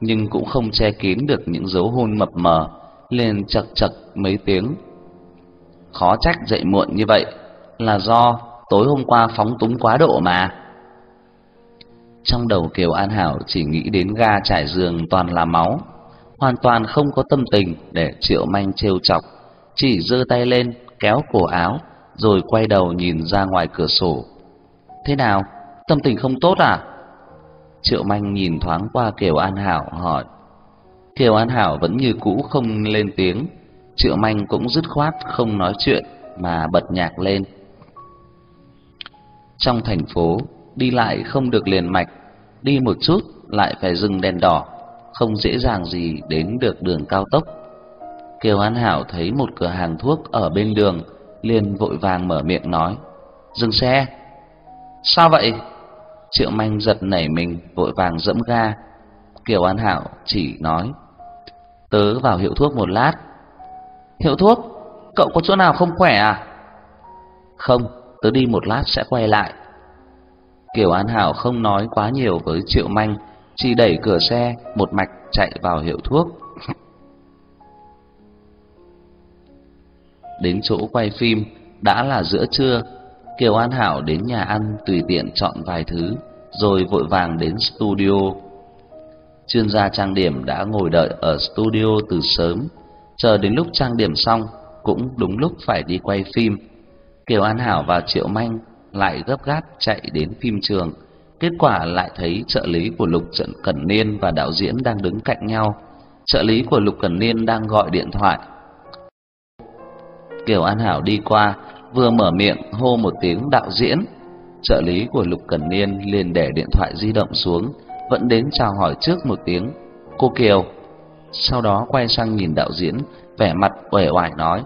nhưng cũng không che kín được những dấu hôn mập mờ, liền chật chật mấy tiếng. Khó trách dậy muộn như vậy, là do tối hôm qua phóng túng quá độ mà. Trong đầu Kiều An Hảo chỉ nghĩ đến ga trải giường toàn là máu, hoàn toàn không có tâm tình để Triệu Manh trêu chọc, chỉ giơ tay lên kéo cổ áo rồi quay đầu nhìn ra ngoài cửa sổ. Thế nào? Tâm tình không tốt à? Triệu Manh nhìn thoáng qua Kiều An Hảo hỏi. Kiều An Hảo vẫn như cũ không lên tiếng, Triệu Manh cũng dứt khoát không nói chuyện mà bật nhạc lên. Trong thành phố, đi lại không được liền mạch, đi một chút lại phải dừng đèn đỏ, không dễ dàng gì đến được đường cao tốc. Kiều An Hảo thấy một cửa hàng thuốc ở bên đường, liền vội vàng mở miệng nói: "Dừng xe." "Sao vậy?" Triệu Manh giật nảy mình, vội vàng dẫm ga. Kiều An Hảo chỉ nói: "Tớ vào hiệu thuốc một lát." "Hiệu thuốc? Cậu có chỗ nào không khỏe à?" "Không, tớ đi một lát sẽ quay lại." Kiều An Hảo không nói quá nhiều với Triệu Manh, chỉ đẩy cửa xe một mạch chạy vào hiệu thuốc. Đến chỗ quay phim đã là giữa trưa, Kiều An Hảo đến nhà ăn tùy tiện chọn vài thứ, rồi vội vàng đến studio. Chuyên gia trang điểm đã ngồi đợi ở studio từ sớm, chờ đến lúc trang điểm xong cũng đúng lúc phải đi quay phim. Kiều An Hảo và Triệu Manh lại gấp gáp chạy đến phim trường, kết quả lại thấy trợ lý của Lục Trận Cẩn Niên và đạo diễn đang đứng cạnh nhau. Trợ lý của Lục Cẩn Niên đang gọi điện thoại. Kiều An Hảo đi qua, vừa mở miệng hô một tiếng đạo diễn, trợ lý của Lục Cẩn Niên liền để điện thoại di động xuống, vẫn đến chào hỏi trước một tiếng, "Cô Kiều." Sau đó quay sang nhìn đạo diễn, vẻ mặt uể oải nói,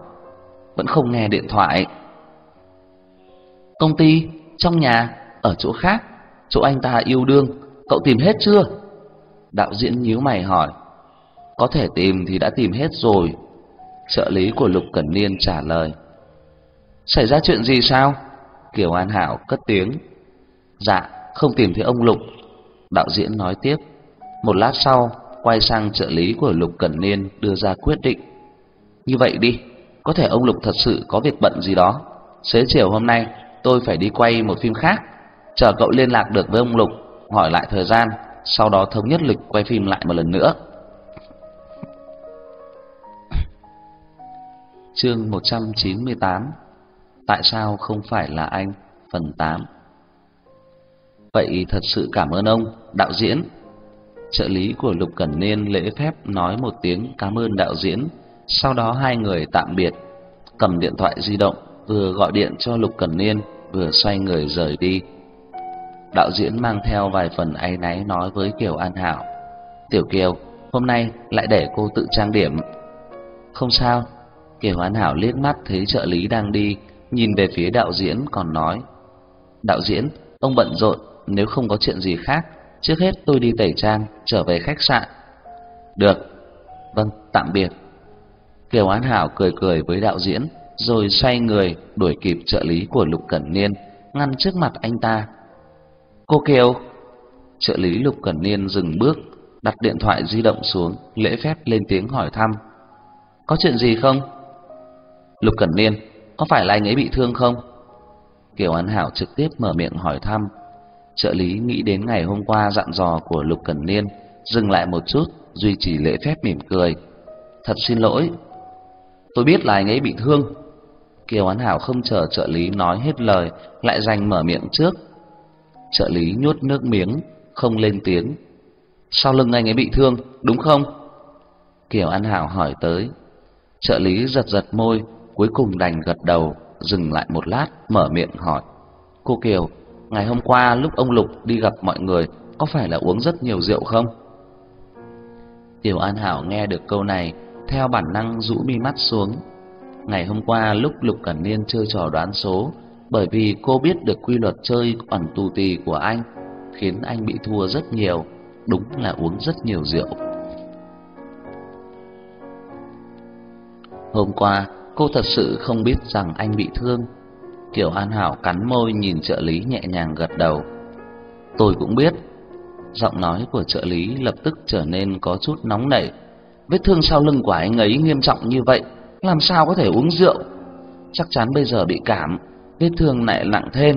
"Vẫn không nghe điện thoại." Công ty, trong nhà, ở chỗ khác, chỗ anh ta yêu đương, cậu tìm hết chưa? Đạo diễn nhíu mày hỏi. Có thể tìm thì đã tìm hết rồi. Trợ lý của Lục Cẩn Niên trả lời. Xảy ra chuyện gì sao? Kiều An Hảo cất tiếng. Dạ, không tìm thấy ông Lục. Đạo diễn nói tiếp. Một lát sau, quay sang trợ lý của Lục Cẩn Niên đưa ra quyết định. Như vậy đi, có thể ông Lục thật sự có việc bận gì đó. Xế chiều hôm nay tôi phải đi quay một phim khác, chờ cậu liên lạc được với ông Lục, hỏi lại thời gian, sau đó thống nhất lịch quay phim lại một lần nữa. Chương 198 Tại sao không phải là anh? Phần 8 Vậy thật sự cảm ơn ông, đạo diễn. Trợ lý của Lục Cẩn Niên lễ phép nói một tiếng cảm ơn đạo diễn, sau đó hai người tạm biệt, cầm điện thoại di động vừa gọi điện cho Lục Cẩn Niên, vừa xoay người rời đi. Đạo diễn mang theo vài phần áy náy nói với Kiều An Hảo: "Tiểu Kiều, hôm nay lại để cô tự trang điểm." "Không sao." Kiều An Hảo liếc mắt thấy trợ lý đang đi, nhìn về phía đạo diễn còn nói: "Đạo diễn, ông bận rộn, nếu không có chuyện gì khác, trước hết tôi đi tẩy trang, trở về khách sạn." "Được." "Vâng, tạm biệt." Kiều An Hảo cười cười với đạo diễn, rồi xoay người đuổi kịp trợ lý của Lục Cẩn Niên, ngăn trước mặt anh ta. "Cô Kiều." Trợ lý Lục Cẩn Niên dừng bước, đặt điện thoại di động xuống, lễ phép lên tiếng hỏi thăm. "Có chuyện gì không?" "Lục Cẩn Niên, có phải là anh ấy bị thương không?" Kiều An Hảo trực tiếp mở miệng hỏi thăm. Trợ lý nghĩ đến ngày hôm qua dặn dò của Lục Cẩn Niên, dừng lại một chút, duy trì lễ phép mỉm cười. "Thật xin lỗi, tôi biết là anh ấy bị thương, Kiều Án Hảo không chờ trợ lý nói hết lời, lại giành mở miệng trước. Trợ lý nuốt nước miếng, không lên tiếng. Sau lưng anh ấy bị thương, đúng không? Kiều An Hảo hỏi tới. Trợ lý giật giật môi, cuối cùng đành gật đầu, dừng lại một lát, mở miệng hỏi. Cô Kiều, ngày hôm qua lúc ông Lục đi gặp mọi người, có phải là uống rất nhiều rượu không? Tiểu An Hảo nghe được câu này, theo bản năng rũ mi mắt xuống, Ngày hôm qua lúc Lục Cẩn Niên chơi trò đoán số, bởi vì cô biết được quy luật chơi ẩn tù tì của anh, khiến anh bị thua rất nhiều, đúng là uống rất nhiều rượu. Hôm qua, cô thật sự không biết rằng anh bị thương. Kiều An Hảo cắn môi nhìn trợ lý nhẹ nhàng gật đầu. Tôi cũng biết. Giọng nói của trợ lý lập tức trở nên có chút nóng nảy. Vết thương sau lưng của anh ấy nghiêm trọng như vậy, làm sao có thể uống rượu? Chắc chắn bây giờ bị cảm, vết thương lại nặng thêm,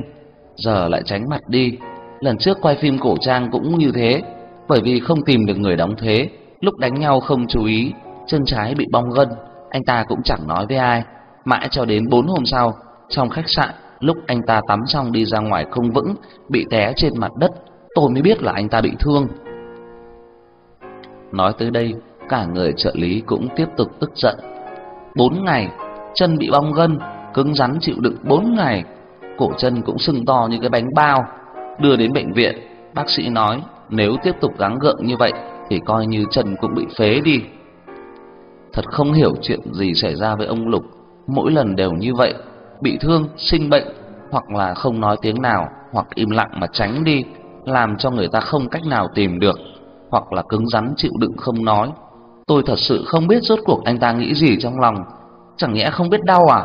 giờ lại tránh mặt đi. Lần trước quay phim cổ trang cũng như thế, bởi vì không tìm được người đóng thế, lúc đánh nhau không chú ý, chân trái bị bong gân, anh ta cũng chẳng nói với ai, mãi cho đến 4 hôm sau, trong khách sạn, lúc anh ta tắm xong đi ra ngoài không vững, bị té trên mặt đất, tôi mới biết là anh ta bị thương. Nói tới đây, cả người trợ lý cũng tiếp tục tức giận. Bốn ngày, chân bị bong gân, cứng rắn chịu đựng bốn ngày, cổ chân cũng sưng to như cái bánh bao. Đưa đến bệnh viện, bác sĩ nói nếu tiếp tục gắng gượng như vậy thì coi như chân cũng bị phế đi. Thật không hiểu chuyện gì xảy ra với ông Lục, mỗi lần đều như vậy, bị thương, sinh bệnh hoặc là không nói tiếng nào, hoặc im lặng mà tránh đi, làm cho người ta không cách nào tìm được, hoặc là cứng rắn chịu đựng không nói. Tôi thật sự không biết rốt cuộc anh ta nghĩ gì trong lòng, chẳng nhẽ không biết đau à?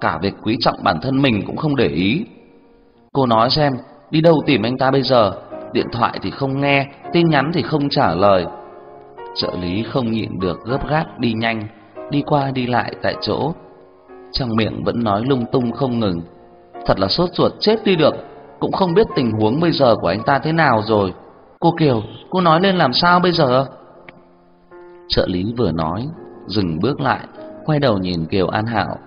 Cả việc quý trọng bản thân mình cũng không để ý. Cô nói xem, đi đâu tìm anh ta bây giờ? Điện thoại thì không nghe, tin nhắn thì không trả lời. Trợ lý không nhịn được gấp gáp đi nhanh, đi qua đi lại tại chỗ. Trong miệng vẫn nói lung tung không ngừng. Thật là sốt ruột chết đi được, cũng không biết tình huống bây giờ của anh ta thế nào rồi. Cô Kiều, cô nói lên làm sao bây giờ? Trợ lý vừa nói, dừng bước lại, quay đầu nhìn Kiều An Hảo.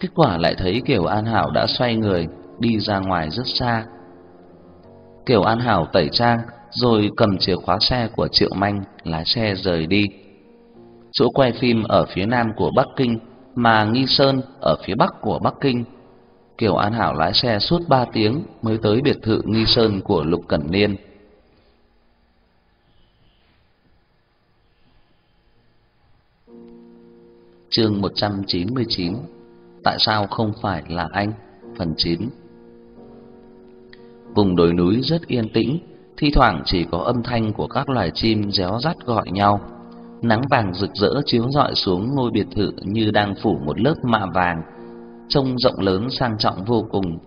Kết quả lại thấy Kiều An Hảo đã xoay người, đi ra ngoài rất xa. Kiều An Hảo tẩy trang, rồi cầm chìa khóa xe của Triệu Manh, lái xe rời đi. Chỗ quay phim ở phía nam của Bắc Kinh, mà Nghi Sơn ở phía bắc của Bắc Kinh. Kiều An Hảo lái xe suốt 3 tiếng mới tới biệt thự Nghi Sơn của Lục Cẩn Niên. Chương 199 Tại sao không phải là anh? Phần 9 Vùng đồi núi rất yên tĩnh, thi thoảng chỉ có âm thanh của các loài chim réo rắt gọi nhau. Nắng vàng rực rỡ chiếu rọi xuống ngôi biệt thự như đang phủ một lớp mạ vàng, trông rộng lớn sang trọng vô cùng.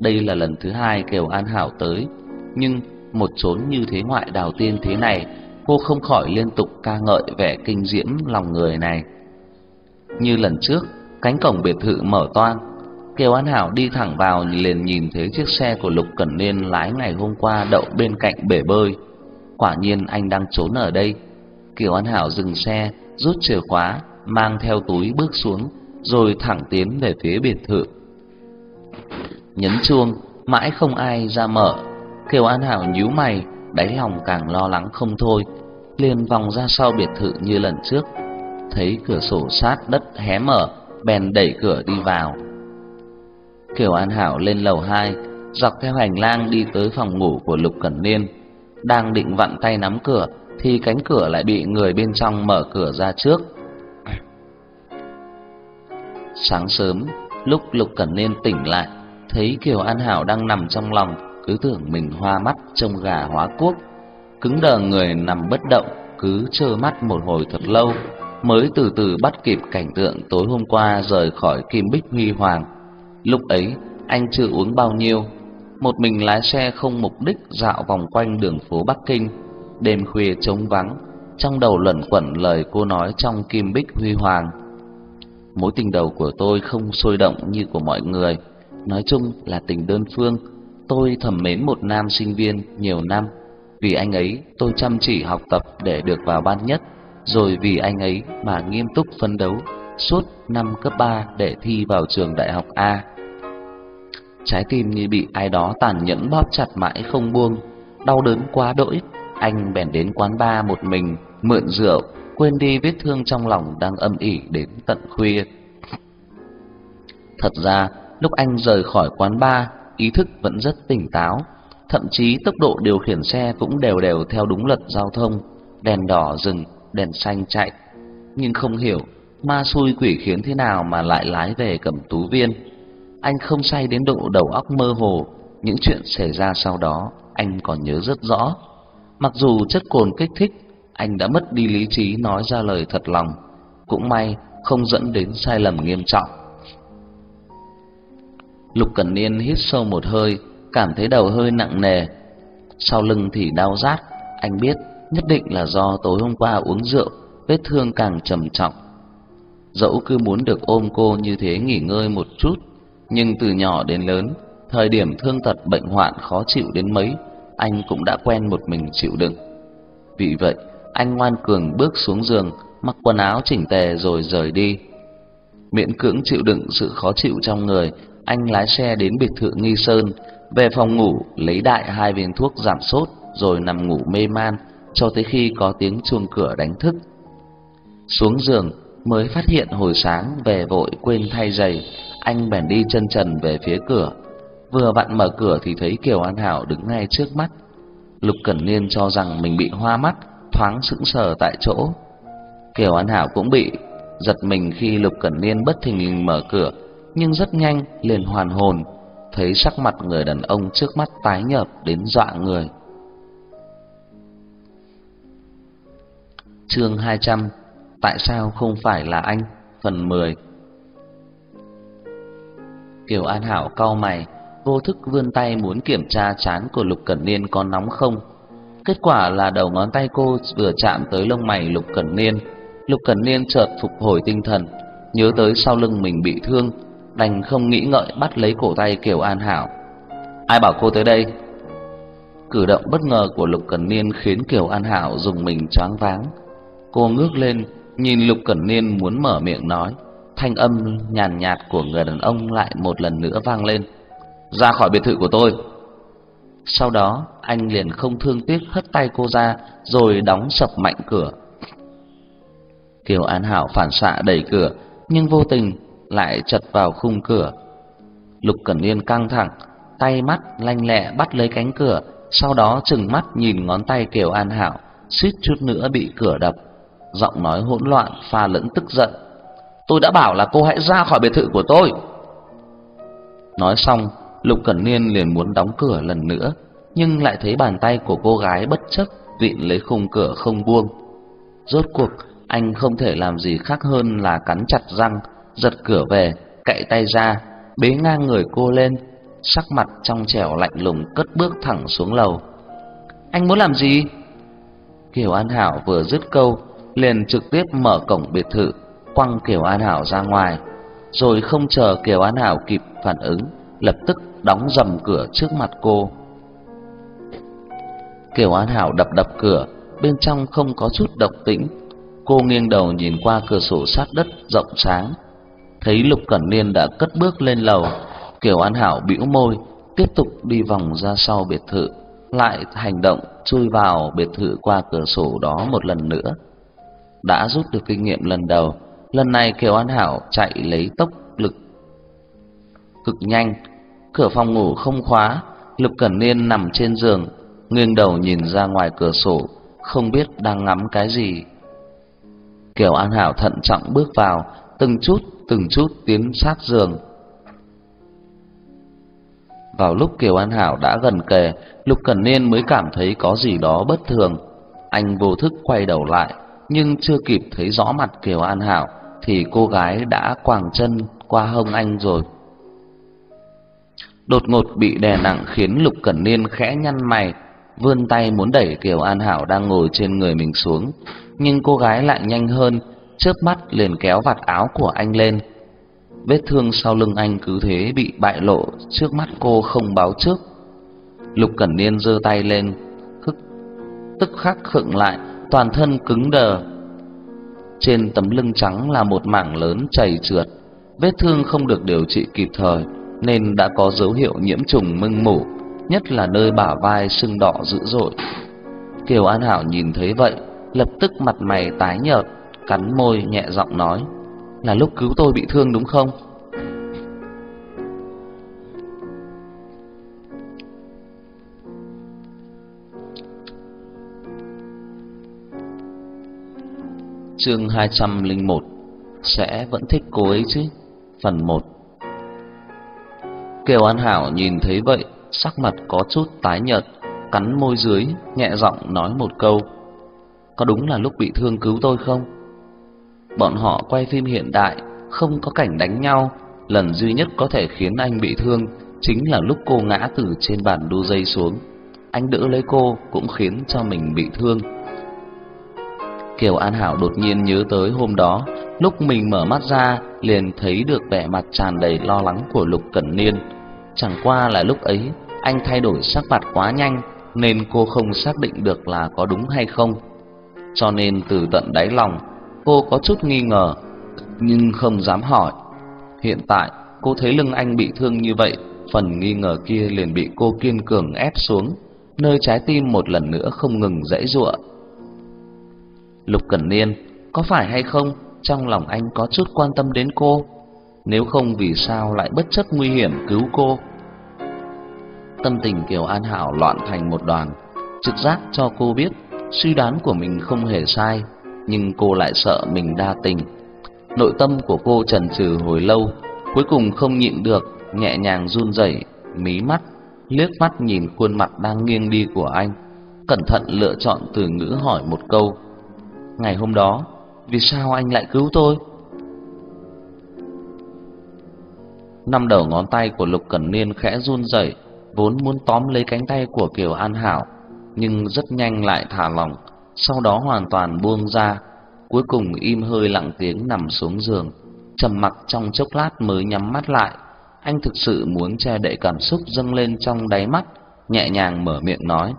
Đây là lần thứ hai Kiều An Hảo tới, nhưng một chốn như thế ngoại đào tiên thế này, cô không khỏi liên tục ca ngợi vẻ kinh diễm lòng người này. Như lần trước, cánh cổng biệt thự mở toang, Kiều An Hảo đi thẳng vào liền nhìn thấy chiếc xe của Lục Cẩn Niên lái ngày hôm qua đậu bên cạnh bể bơi. Quả nhiên anh đang trốn ở đây. Kiều An Hảo dừng xe, rút chìa khóa, mang theo túi bước xuống, rồi thẳng tiến về phía biệt thự. Nhấn chuông, mãi không ai ra mở. Kiều An Hảo nhíu mày, đáy lòng càng lo lắng không thôi, liền vòng ra sau biệt thự như lần trước. Thấy cửa sổ sát đất hé mở, bèn đẩy cửa đi vào. Kiều An Hảo lên lầu 2, dọc theo hành lang đi tới phòng ngủ của Lục Cẩn Niên. Đang định vặn tay nắm cửa thì cánh cửa lại bị người bên trong mở cửa ra trước. Sáng sớm, lúc Lục Cẩn Niên tỉnh lại, thấy Kiều An Hảo đang nằm trong lòng, cứ tưởng mình hoa mắt trông gà hóa cuốc, cứng đờ người nằm bất động, cứ trơ mắt một hồi thật lâu, mới từ từ bắt kịp cảnh tượng tối hôm qua rời khỏi Kim Bích Huy Hoàng. Lúc ấy, anh chưa uống bao nhiêu, một mình lái xe không mục đích dạo vòng quanh đường phố Bắc Kinh, đêm khuya trống vắng, trong đầu luẩn quẩn lời cô nói trong Kim Bích Huy Hoàng. Mối tình đầu của tôi không sôi động như của mọi người, nói chung là tình đơn phương. Tôi thầm mến một nam sinh viên nhiều năm, vì anh ấy tôi chăm chỉ học tập để được vào ban nhất, rồi vì anh ấy mà nghiêm túc phấn đấu suốt năm cấp 3 để thi vào trường đại học A. Trái tim như bị ai đó tàn nhẫn bóp chặt mãi không buông, đau đớn quá đỗi, anh bèn đến quán bar một mình, mượn rượu, quên đi vết thương trong lòng đang âm ỉ đến tận khuya. Thật ra, lúc anh rời khỏi quán bar, ý thức vẫn rất tỉnh táo, thậm chí tốc độ điều khiển xe cũng đều đều theo đúng luật giao thông, đèn đỏ dừng, đèn xanh chạy. Nhưng không hiểu ma xui quỷ khiến thế nào mà lại lái về Cẩm Tú Viên. Anh không say đến độ đầu óc mơ hồ, những chuyện xảy ra sau đó anh còn nhớ rất rõ. Mặc dù chất cồn kích thích, anh đã mất đi lý trí nói ra lời thật lòng, cũng may không dẫn đến sai lầm nghiêm trọng. Lục Cẩn Niên hít sâu một hơi, cảm thấy đầu hơi nặng nề, sau lưng thì đau rát, anh biết nhất định là do tối hôm qua uống rượu, vết thương càng trầm trọng. Dẫu cứ muốn được ôm cô như thế nghỉ ngơi một chút, nhưng từ nhỏ đến lớn, thời điểm thương tật bệnh hoạn khó chịu đến mấy, anh cũng đã quen một mình chịu đựng. Vì vậy, anh ngoan cường bước xuống giường, mặc quần áo chỉnh tề rồi rời đi. Miễn cưỡng chịu đựng sự khó chịu trong người, anh lái xe đến biệt thự Nghi Sơn, về phòng ngủ lấy đại hai viên thuốc giảm sốt rồi nằm ngủ mê man cho tới khi có tiếng chuông cửa đánh thức. Xuống giường mới phát hiện hồi sáng về vội quên thay giày, anh bèn đi chân trần về phía cửa. Vừa vặn mở cửa thì thấy Kiều An Hảo đứng ngay trước mắt. Lục Cẩn Niên cho rằng mình bị hoa mắt, thoáng sững sờ tại chỗ. Kiều An Hảo cũng bị giật mình khi Lục Cẩn Niên bất thình lình mở cửa, nhưng rất nhanh liền hoàn hồn, thấy sắc mặt người đàn ông trước mắt tái nhợt đến dọa người. Chương 200: Tại sao không phải là anh? Phần 10. Kiều An Hảo cau mày, vô thức vươn tay muốn kiểm tra trán của Lục Cẩn Niên có nóng không. Kết quả là đầu ngón tay cô vừa chạm tới lông mày Lục Cẩn Niên, Lục Cẩn Niên chợt phục hồi tinh thần, nhớ tới sau lưng mình bị thương, đành không nghĩ ngợi bắt lấy cổ tay Kiều An Hảo. Ai bảo cô tới đây? Cử động bất ngờ của Lục Cẩn Niên khiến Kiều An Hảo dùng mình choáng váng. Cô ngước lên, nhìn Lục Cẩn Niên muốn mở miệng nói, thanh âm nhàn nhạt của người đàn ông lại một lần nữa vang lên. Ra khỏi biệt thự của tôi. Sau đó, anh liền không thương tiếc hất tay cô ra, rồi đóng sập mạnh cửa. Kiều An Hảo phản xạ đẩy cửa, nhưng vô tình lại chật vào khung cửa. Lục Cẩn yên căng thẳng, tay mắt lanh lẹ bắt lấy cánh cửa, sau đó trừng mắt nhìn ngón tay Kiều An Hảo, suýt chút nữa bị cửa đập. Giọng nói hỗn loạn pha lẫn tức giận. Tôi đã bảo là cô hãy ra khỏi biệt thự của tôi. Nói xong, Lục Cẩn Niên liền muốn đóng cửa lần nữa, nhưng lại thấy bàn tay của cô gái bất chấp vịn lấy khung cửa không buông. Rốt cuộc, anh không thể làm gì khác hơn là cắn chặt răng, giật cửa về, cậy tay ra, bế ngang người cô lên, sắc mặt trong trẻo lạnh lùng cất bước thẳng xuống lầu. Anh muốn làm gì? Kiều An Hảo vừa dứt câu, liền trực tiếp mở cổng biệt thự, quăng Kiều An Hảo ra ngoài, rồi không chờ Kiều An Hảo kịp phản ứng, lập tức đóng dầm cửa trước mặt cô. Kiều An Hảo đập đập cửa, bên trong không có chút động tĩnh. Cô nghiêng đầu nhìn qua cửa sổ sát đất rộng sáng, thấy Lục Cẩn Niên đã cất bước lên lầu, Kiều An Hảo bĩu môi, tiếp tục đi vòng ra sau biệt thự, lại hành động chui vào biệt thự qua cửa sổ đó một lần nữa. Đã rút được kinh nghiệm lần đầu, lần này Kiều An Hảo chạy lấy tốc lực cực nhanh, cửa phòng ngủ không khóa, Lục Cẩn Niên nằm trên giường, nghiêng đầu nhìn ra ngoài cửa sổ, không biết đang ngắm cái gì. Kiều An Hảo thận trọng bước vào, từng chút từng chút tiến sát giường. Vào lúc Kiều An Hảo đã gần kề, Lục Cẩn Niên mới cảm thấy có gì đó bất thường. Anh vô thức quay đầu lại, nhưng chưa kịp thấy rõ mặt Kiều An Hảo thì cô gái đã quàng chân qua hông anh rồi. Đột ngột bị đè nặng khiến Lục Cẩn Niên khẽ nhăn mày, vươn tay muốn đẩy Kiều An Hảo đang ngồi trên người mình xuống, nhưng cô gái lại nhanh hơn, chớp mắt liền kéo vạt áo của anh lên. Vết thương sau lưng anh cứ thế bị bại lộ trước mắt cô không báo trước. Lục Cẩn Niên giơ tay lên, khức, tức khắc khựng lại, toàn thân cứng đờ. Trên tấm lưng trắng là một mảng lớn chảy trượt, vết thương không được điều trị kịp thời nên đã có dấu hiệu nhiễm trùng mưng mủ, nhất là nơi bả vai sưng đỏ dữ dội. Kiều An Hảo nhìn thấy vậy, lập tức mặt mày tái nhợt, cắn môi nhẹ giọng nói: "Là lúc cứu tôi bị thương đúng không?" Chương 201 Sẽ vẫn thích cô ấy chứ Phần 1 Kiều An Hảo nhìn thấy vậy Sắc mặt có chút tái nhợt Cắn môi dưới Nhẹ giọng nói một câu Có đúng là lúc bị thương cứu tôi không Bọn họ quay phim hiện đại Không có cảnh đánh nhau lần duy nhất có thể khiến anh bị thương chính là lúc cô ngã từ trên bàn đu dây xuống. Anh đỡ lấy cô cũng khiến cho mình bị thương. Kiều An Hảo đột nhiên nhớ tới hôm đó, lúc mình mở mắt ra liền thấy được vẻ mặt tràn đầy lo lắng của Lục Cẩn Niên. Chẳng qua là lúc ấy anh thay đổi sắc mặt quá nhanh nên cô không xác định được là có đúng hay không. Cho nên từ tận đáy lòng, cô có chút nghi ngờ nhưng không dám hỏi. Hiện tại, cô thấy lưng anh bị thương như vậy, phần nghi ngờ kia liền bị cô kiên cường ép xuống, nơi trái tim một lần nữa không ngừng dãy giụa. Lục Cẩn Niên, có phải hay không trong lòng anh có chút quan tâm đến cô? Nếu không vì sao lại bất chấp nguy hiểm cứu cô? Tâm tình Kiều An Hảo loạn thành một đoàn, trực giác cho cô biết suy đoán của mình không hề sai, nhưng cô lại sợ mình đa tình. Nội tâm của cô chần chừ hồi lâu, cuối cùng không nhịn được, nhẹ nhàng run rẩy, mí mắt, liếc mắt nhìn khuôn mặt đang nghiêng đi của anh, cẩn thận lựa chọn từ ngữ hỏi một câu. Ngày hôm đó, vì sao anh lại cứu tôi? Năm đầu ngón tay của Lục Cẩn Niên khẽ run rẩy, vốn muốn tóm lấy cánh tay của Kiều An Hảo, nhưng rất nhanh lại thả lỏng, sau đó hoàn toàn buông ra, cuối cùng im hơi lặng tiếng nằm xuống giường, trầm mặc trong chốc lát mới nhắm mắt lại. Anh thực sự muốn che đậy cảm xúc dâng lên trong đáy mắt, nhẹ nhàng mở miệng nói: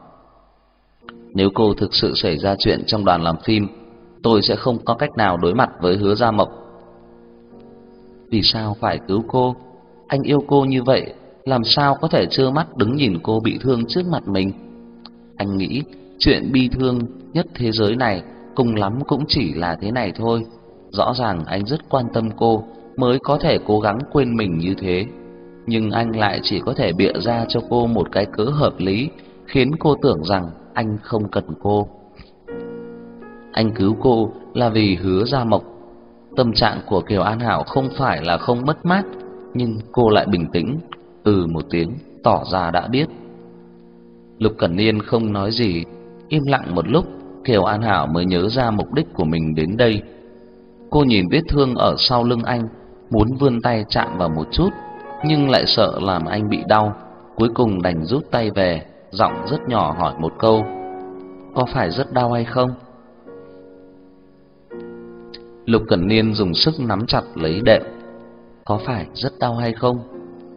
"Nếu cô thực sự xảy ra chuyện trong đoàn làm phim, tôi sẽ không có cách nào đối mặt với Hứa Gia Mộc." Vì sao phải cứu cô? Anh yêu cô như vậy, làm sao có thể trơ mắt đứng nhìn cô bị thương trước mặt mình? Anh nghĩ chuyện bi thương nhất thế giới này cùng lắm cũng chỉ là thế này thôi. Rõ ràng anh rất quan tâm cô mới có thể cố gắng quên mình như thế. Nhưng anh lại chỉ có thể bịa ra cho cô một cái cớ hợp lý khiến cô tưởng rằng anh không cần cô. Anh cứu cô là vì hứa gia mộc. Tâm trạng của Kiều An Hảo không phải là không mất mát, nhưng cô lại bình tĩnh, ừ một tiếng, tỏ ra đã biết. Lục Cẩn Niên không nói gì, im lặng một lúc, Kiều An Hảo mới nhớ ra mục đích của mình đến đây. Cô nhìn vết thương ở sau lưng anh, muốn vươn tay chạm vào một chút, nhưng lại sợ làm anh bị đau, cuối cùng đành rút tay về, giọng rất nhỏ hỏi một câu: "Có phải rất đau hay không?" Lục Cẩn Niên dùng sức nắm chặt lấy đệm. "Có phải rất đau hay không?"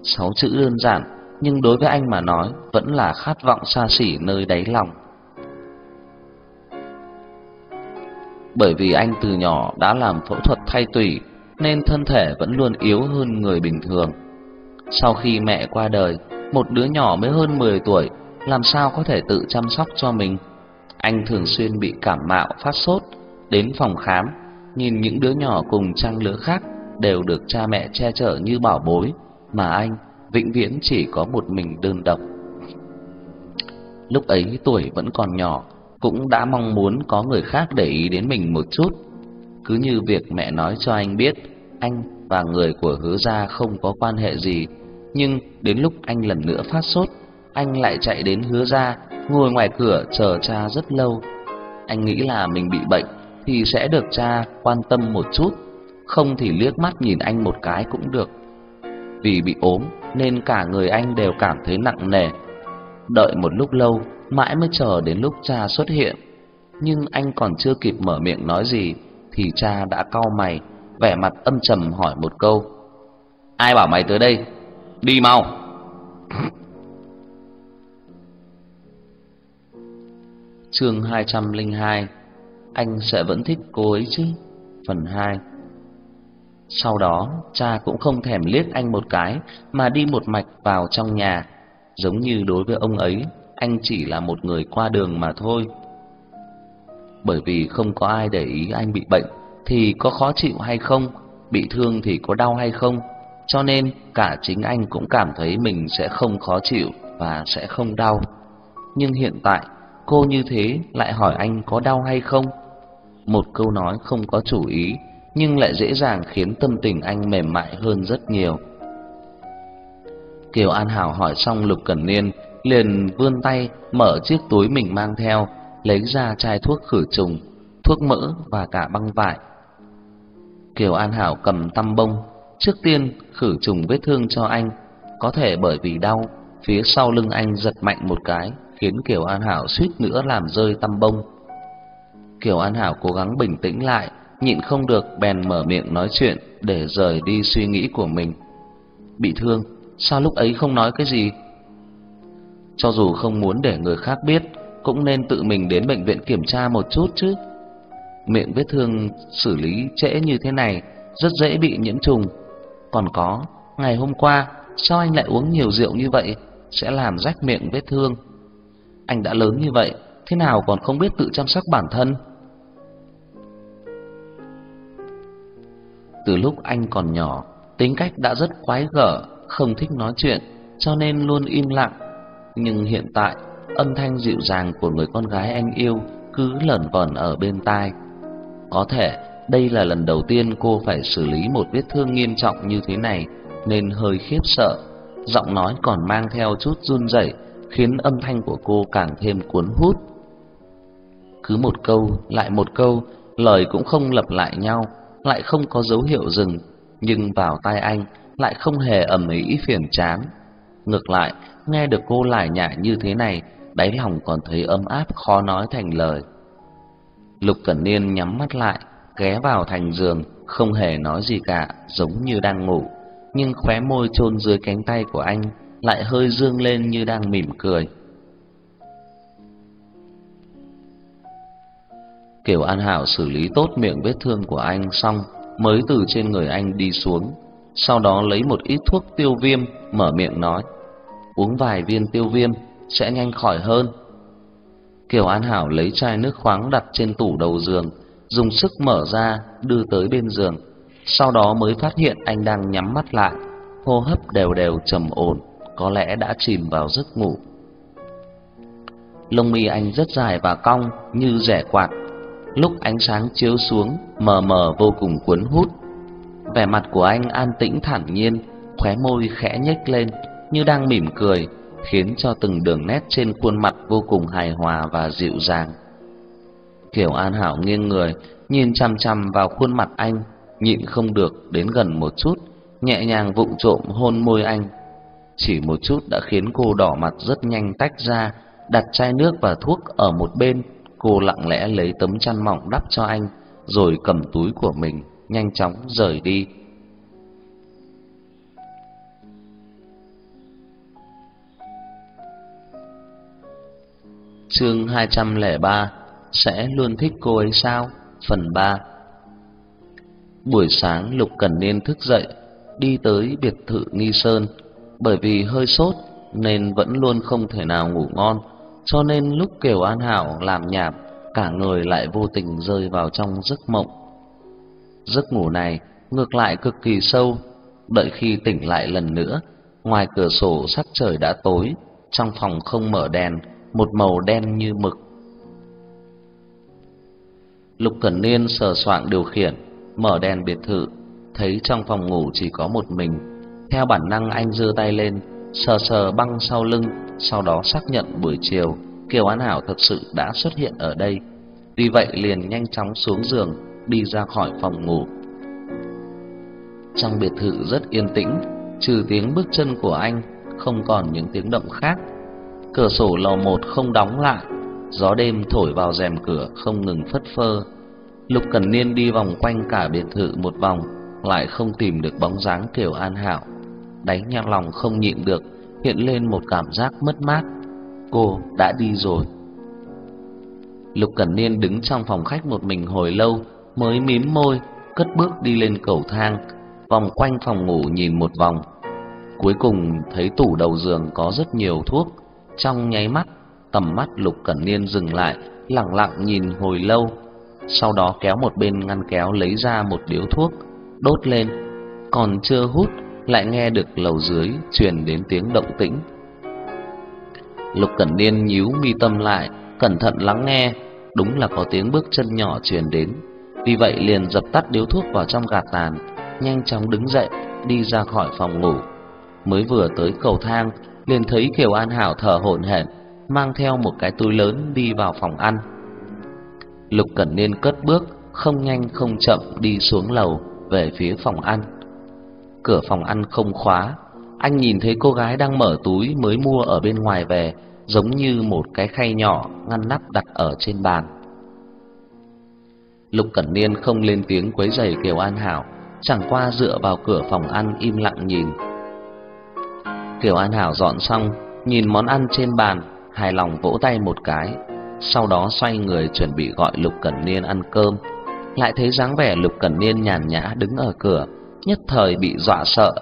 Sáu chữ đơn giản, nhưng đối với anh mà nói vẫn là khát vọng xa xỉ nơi đáy lòng. Bởi vì anh từ nhỏ đã làm phẫu thuật thay tủy nên thân thể vẫn luôn yếu hơn người bình thường. Sau khi mẹ qua đời, một đứa nhỏ mới hơn 10 tuổi làm sao có thể tự chăm sóc cho mình. Anh thường xuyên bị cảm mạo, phát sốt, đến phòng khám, nhìn những đứa nhỏ cùng trang lứa khác đều được cha mẹ che chở như bảo bối, mà anh vĩnh viễn chỉ có một mình đơn độc. Lúc ấy tuổi vẫn còn nhỏ, cũng đã mong muốn có người khác để ý đến mình một chút. Cứ như việc mẹ nói cho anh biết, anh và người của hứa gia không có quan hệ gì, nhưng đến lúc anh lần nữa phát sốt, anh lại chạy đến hứa gia, ngồi ngoài cửa chờ cha rất lâu. Anh nghĩ là mình bị bệnh thì sẽ được cha quan tâm một chút, không thì liếc mắt nhìn anh một cái cũng được. Vì bị ốm nên cả người anh đều cảm thấy nặng nề. Đợi một lúc lâu, mãi mới chờ đến lúc cha xuất hiện. Nhưng anh còn chưa kịp mở miệng nói gì thì cha đã cau mày, vẻ mặt âm trầm hỏi một câu. Ai bảo mày tới đây? Đi mau. Chương 202 Anh sẽ vẫn thích cô ấy chứ? Phần 2 sau đó, cha cũng không thèm liếc anh một cái mà đi một mạch vào trong nhà, giống như đối với ông ấy, anh chỉ là một người qua đường mà thôi. Bởi vì không có ai để ý anh bị bệnh thì có khó chịu hay không, bị thương thì có đau hay không, cho nên cả chính anh cũng cảm thấy mình sẽ không khó chịu và sẽ không đau. Nhưng hiện tại, cô như thế lại hỏi anh có đau hay không? Một câu nói không có chủ ý, nhưng lại dễ dàng khiến tâm tình anh mềm mại hơn rất nhiều. Kiều An Hảo hỏi xong Lục Cẩn Niên, liền vươn tay mở chiếc túi mình mang theo, lấy ra chai thuốc khử trùng, thuốc mỡ và cả băng vải. Kiều An Hảo cầm tăm bông, trước tiên khử trùng vết thương cho anh, có thể bởi vì đau, phía sau lưng anh giật mạnh một cái, khiến Kiều An Hảo suýt nữa làm rơi tăm bông. Kiều An Hảo cố gắng bình tĩnh lại, nhịn không được bèn mở miệng nói chuyện để rời đi suy nghĩ của mình. Bị thương, sao lúc ấy không nói cái gì? Cho dù không muốn để người khác biết, cũng nên tự mình đến bệnh viện kiểm tra một chút chứ. Miệng vết thương xử lý trễ như thế này rất dễ bị nhiễm trùng. Còn có, ngày hôm qua sao anh lại uống nhiều rượu như vậy, sẽ làm rách miệng vết thương. Anh đã lớn như vậy, thế nào còn không biết tự chăm sóc bản thân? Từ lúc anh còn nhỏ, tính cách đã rất quái gở, không thích nói chuyện, cho nên luôn im lặng. Nhưng hiện tại, âm thanh dịu dàng của người con gái anh yêu cứ lẩn vẩn ở bên tai. Có thể đây là lần đầu tiên cô phải xử lý một vết thương nghiêm trọng như thế này nên hơi khiếp sợ, giọng nói còn mang theo chút run rẩy, khiến âm thanh của cô càng thêm cuốn hút. Cứ một câu lại một câu, lời cũng không lặp lại nhau, lại không có dấu hiệu dừng, nhưng vào tai anh lại không hề ầm ĩ phiền chán. Ngược lại, nghe được cô lải nhải như thế này, đáy lòng còn thấy ấm áp khó nói thành lời. Lục Cẩn Niên nhắm mắt lại, ghé vào thành giường, không hề nói gì cả, giống như đang ngủ, nhưng khóe môi chôn dưới cánh tay của anh lại hơi dương lên như đang mỉm cười. Kiều An Hảo xử lý tốt miệng vết thương của anh xong, mới từ trên người anh đi xuống, sau đó lấy một ít thuốc tiêu viêm, mở miệng nói: "Uống vài viên tiêu viêm sẽ nhanh khỏi hơn." Kiều An Hảo lấy chai nước khoáng đặt trên tủ đầu giường, dùng sức mở ra đưa tới bên giường, sau đó mới phát hiện anh đang nhắm mắt lại, hô hấp đều đều trầm ổn, có lẽ đã chìm vào giấc ngủ. Lông mi anh rất dài và cong như rẻ quạt, lúc ánh sáng chiếu xuống mờ mờ vô cùng cuốn hút. Vẻ mặt của anh an tĩnh thản nhiên, khóe môi khẽ nhếch lên như đang mỉm cười, khiến cho từng đường nét trên khuôn mặt vô cùng hài hòa và dịu dàng. kiểu An Hảo nghiêng người, nhìn chằm chằm vào khuôn mặt anh, nhịn không được đến gần một chút, nhẹ nhàng vụng trộm hôn môi anh. Chỉ một chút đã khiến cô đỏ mặt rất nhanh tách ra, đặt chai nước và thuốc ở một bên, cô lặng lẽ lấy tấm chăn mỏng đắp cho anh, rồi cầm túi của mình nhanh chóng rời đi. Chương 203 Sẽ luôn thích cô ấy sao? Phần 3 Buổi sáng Lục Cẩn Niên thức dậy, đi tới biệt thự Nghi Sơn, bởi vì hơi sốt nên vẫn luôn không thể nào ngủ ngon, cho nên lúc Kiều An Hảo làm nhảm, cả người lại vô tình rơi vào trong giấc mộng. Giấc ngủ này ngược lại cực kỳ sâu, đợi khi tỉnh lại lần nữa, ngoài cửa sổ sắc trời đã tối, trong phòng không mở đèn, một màu đen như mực. Lục Cẩn Niên sờ soạng điều khiển, mở đèn biệt thự, thấy trong phòng ngủ chỉ có một mình. Theo bản năng anh giơ tay lên, sờ sờ băng sau lưng, sau đó xác nhận buổi chiều Kiều An Hảo thật sự đã xuất hiện ở đây. Vì vậy liền nhanh chóng xuống giường, đi ra khỏi phòng ngủ. Trong biệt thự rất yên tĩnh, trừ tiếng bước chân của anh, không còn những tiếng động khác. Cửa sổ lầu một không đóng lại, gió đêm thổi vào rèm cửa không ngừng phất phơ. Lục Cẩn Niên đi vòng quanh cả biệt thự một vòng, lại không tìm được bóng dáng Kiều An Hảo. Đáy nhang lòng không nhịn được, hiện lên một cảm giác mất mát. Cô đã đi rồi. Lục Cẩn Niên đứng trong phòng khách một mình hồi lâu, mới mím môi, cất bước đi lên cầu thang, vòng quanh phòng ngủ nhìn một vòng. Cuối cùng thấy tủ đầu giường có rất nhiều thuốc, trong nháy mắt, tầm mắt Lục Cẩn Niên dừng lại, lặng lặng nhìn hồi lâu, sau đó kéo một bên ngăn kéo lấy ra một điếu thuốc, đốt lên, còn chưa hút lại nghe được lầu dưới truyền đến tiếng động tĩnh. Lục Cẩn Niên nhíu mi tâm lại, cẩn thận lắng nghe, đúng là có tiếng bước chân nhỏ truyền đến. Vì vậy liền dập tắt điếu thuốc vào trong gạt tàn, nhanh chóng đứng dậy, đi ra khỏi phòng ngủ. Mới vừa tới cầu thang, liền thấy Kiều An Hảo thở hổn hển, mang theo một cái túi lớn đi vào phòng ăn. Lục Cẩn Niên cất bước, không nhanh không chậm đi xuống lầu về phía phòng ăn. Cửa phòng ăn không khóa, anh nhìn thấy cô gái đang mở túi mới mua ở bên ngoài về, giống như một cái khay nhỏ ngăn nắp đặt ở trên bàn. Lục Cẩn Niên không lên tiếng quấy rầy Kiều An Hảo, chẳng qua dựa vào cửa phòng ăn im lặng nhìn. Kiều An Hảo dọn xong, nhìn món ăn trên bàn, hài lòng vỗ tay một cái, sau đó xoay người chuẩn bị gọi Lục Cẩn Niên ăn cơm. Lại thấy dáng vẻ Lục Cẩn Niên nhàn nhã đứng ở cửa, nhất thời bị dọa sợ,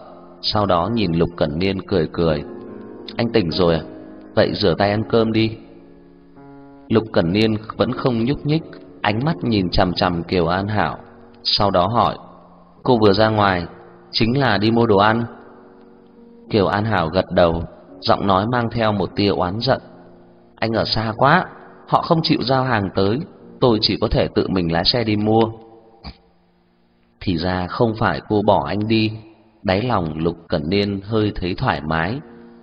sau đó nhìn Lục Cẩn Niên cười cười. Anh tỉnh rồi à? Vậy rửa tay ăn cơm đi. Lục Cẩn Niên vẫn không nhúc nhích, ánh mắt nhìn chằm chằm Kiều An Hảo, sau đó hỏi: "Cô vừa ra ngoài, chính là đi mua đồ ăn?" Kiều An Hảo gật đầu, giọng nói mang theo một tia oán giận. "Anh ở xa quá, họ không chịu giao hàng tới, tôi chỉ có thể tự mình lái xe đi mua." Thì ra không phải cô bỏ anh đi, đáy lòng Lục Cẩn Niên hơi thấy thoải mái,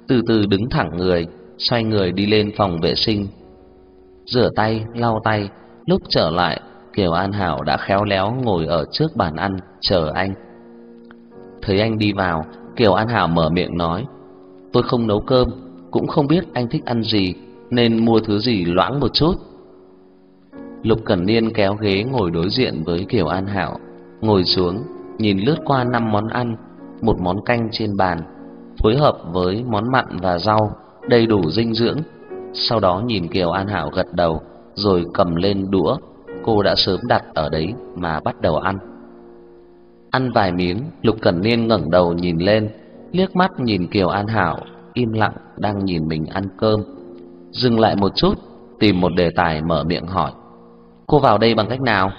từ từ đứng thẳng người, xoay người đi lên phòng vệ sinh. Rửa tay, lau tay, lúc trở lại, Kiều An Hảo đã khéo léo ngồi ở trước bàn ăn chờ anh. Thấy anh đi vào, Kiều An Hảo mở miệng nói: "Tôi không nấu cơm, cũng không biết anh thích ăn gì, nên mua thứ gì loãng một chút." Lục Cẩn Niên kéo ghế ngồi đối diện với Kiều An Hảo, ngồi xuống, nhìn lướt qua năm món ăn, một món canh trên bàn, phối hợp với món mặn và rau, đầy đủ dinh dưỡng. Sau đó nhìn Kiều An Hảo gật đầu, rồi cầm lên đũa, cô đã sớm đặt ở đấy mà bắt đầu ăn. Ăn vài miếng, Lục Cẩn Niên ngẩng đầu nhìn lên, liếc mắt nhìn Kiều An Hảo, im lặng đang nhìn mình ăn cơm. Dừng lại một chút, tìm một đề tài mở miệng hỏi: "Cô vào đây bằng cách nào?"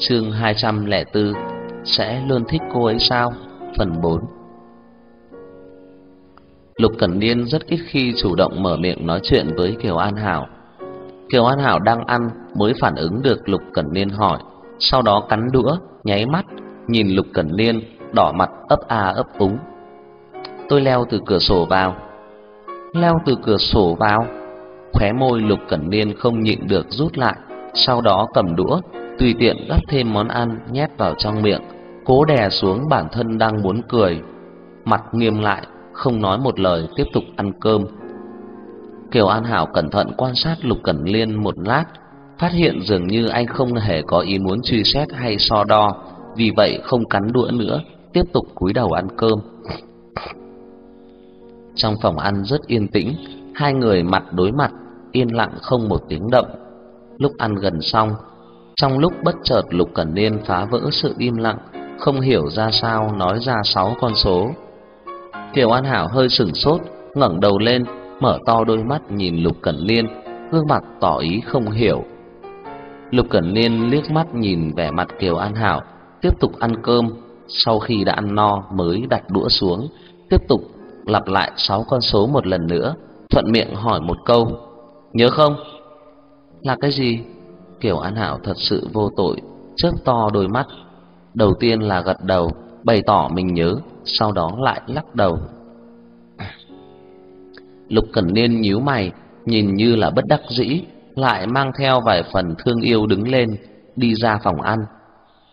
Chương 204 Sẽ luôn thích cô ấy sao? Phần 4 Lục Cẩn Niên rất ít khi chủ động mở miệng nói chuyện với Kiều An Hảo. Kiều An Hảo đang ăn mới phản ứng được Lục Cẩn Niên hỏi, sau đó cắn đũa, nháy mắt, nhìn Lục Cẩn Niên, đỏ mặt ấp a ấp úng. Tôi leo từ cửa sổ vào. Leo từ cửa sổ vào? Khóe môi Lục Cẩn Niên không nhịn được rút lại, sau đó cầm đũa, tùy tiện gắp thêm món ăn nhét vào trong miệng, cố đè xuống bản thân đang muốn cười, mặt nghiêm lại, không nói một lời tiếp tục ăn cơm. Kiều An Hảo cẩn thận quan sát Lục Cẩn Liên một lát, phát hiện dường như anh không hề có ý muốn truy xét hay so đo, vì vậy không cắn đũa nữa, tiếp tục cúi đầu ăn cơm. Trong phòng ăn rất yên tĩnh, hai người mặt đối mặt, yên lặng không một tiếng động. Lúc ăn gần xong, trong lúc bất chợt Lục Cẩn Niên phá vỡ sự im lặng, không hiểu ra sao nói ra sáu con số. Kiều An Hảo hơi sửng sốt, ngẩng đầu lên, mở to đôi mắt nhìn Lục Cẩn Niên, gương mặt tỏ ý không hiểu. Lục Cẩn Niên liếc mắt nhìn vẻ mặt Kiều An Hảo, tiếp tục ăn cơm, sau khi đã ăn no mới đặt đũa xuống, tiếp tục lặp lại sáu con số một lần nữa, thuận miệng hỏi một câu: "Nhớ không?" "Là cái gì?" Kiều An Hảo thật sự vô tội, chớp to đôi mắt. Đầu tiên là gật đầu, bày tỏ mình nhớ, sau đó lại lắc đầu. Lục Cẩn Niên nhíu mày, nhìn như là bất đắc dĩ, lại mang theo vài phần thương yêu đứng lên, đi ra phòng ăn.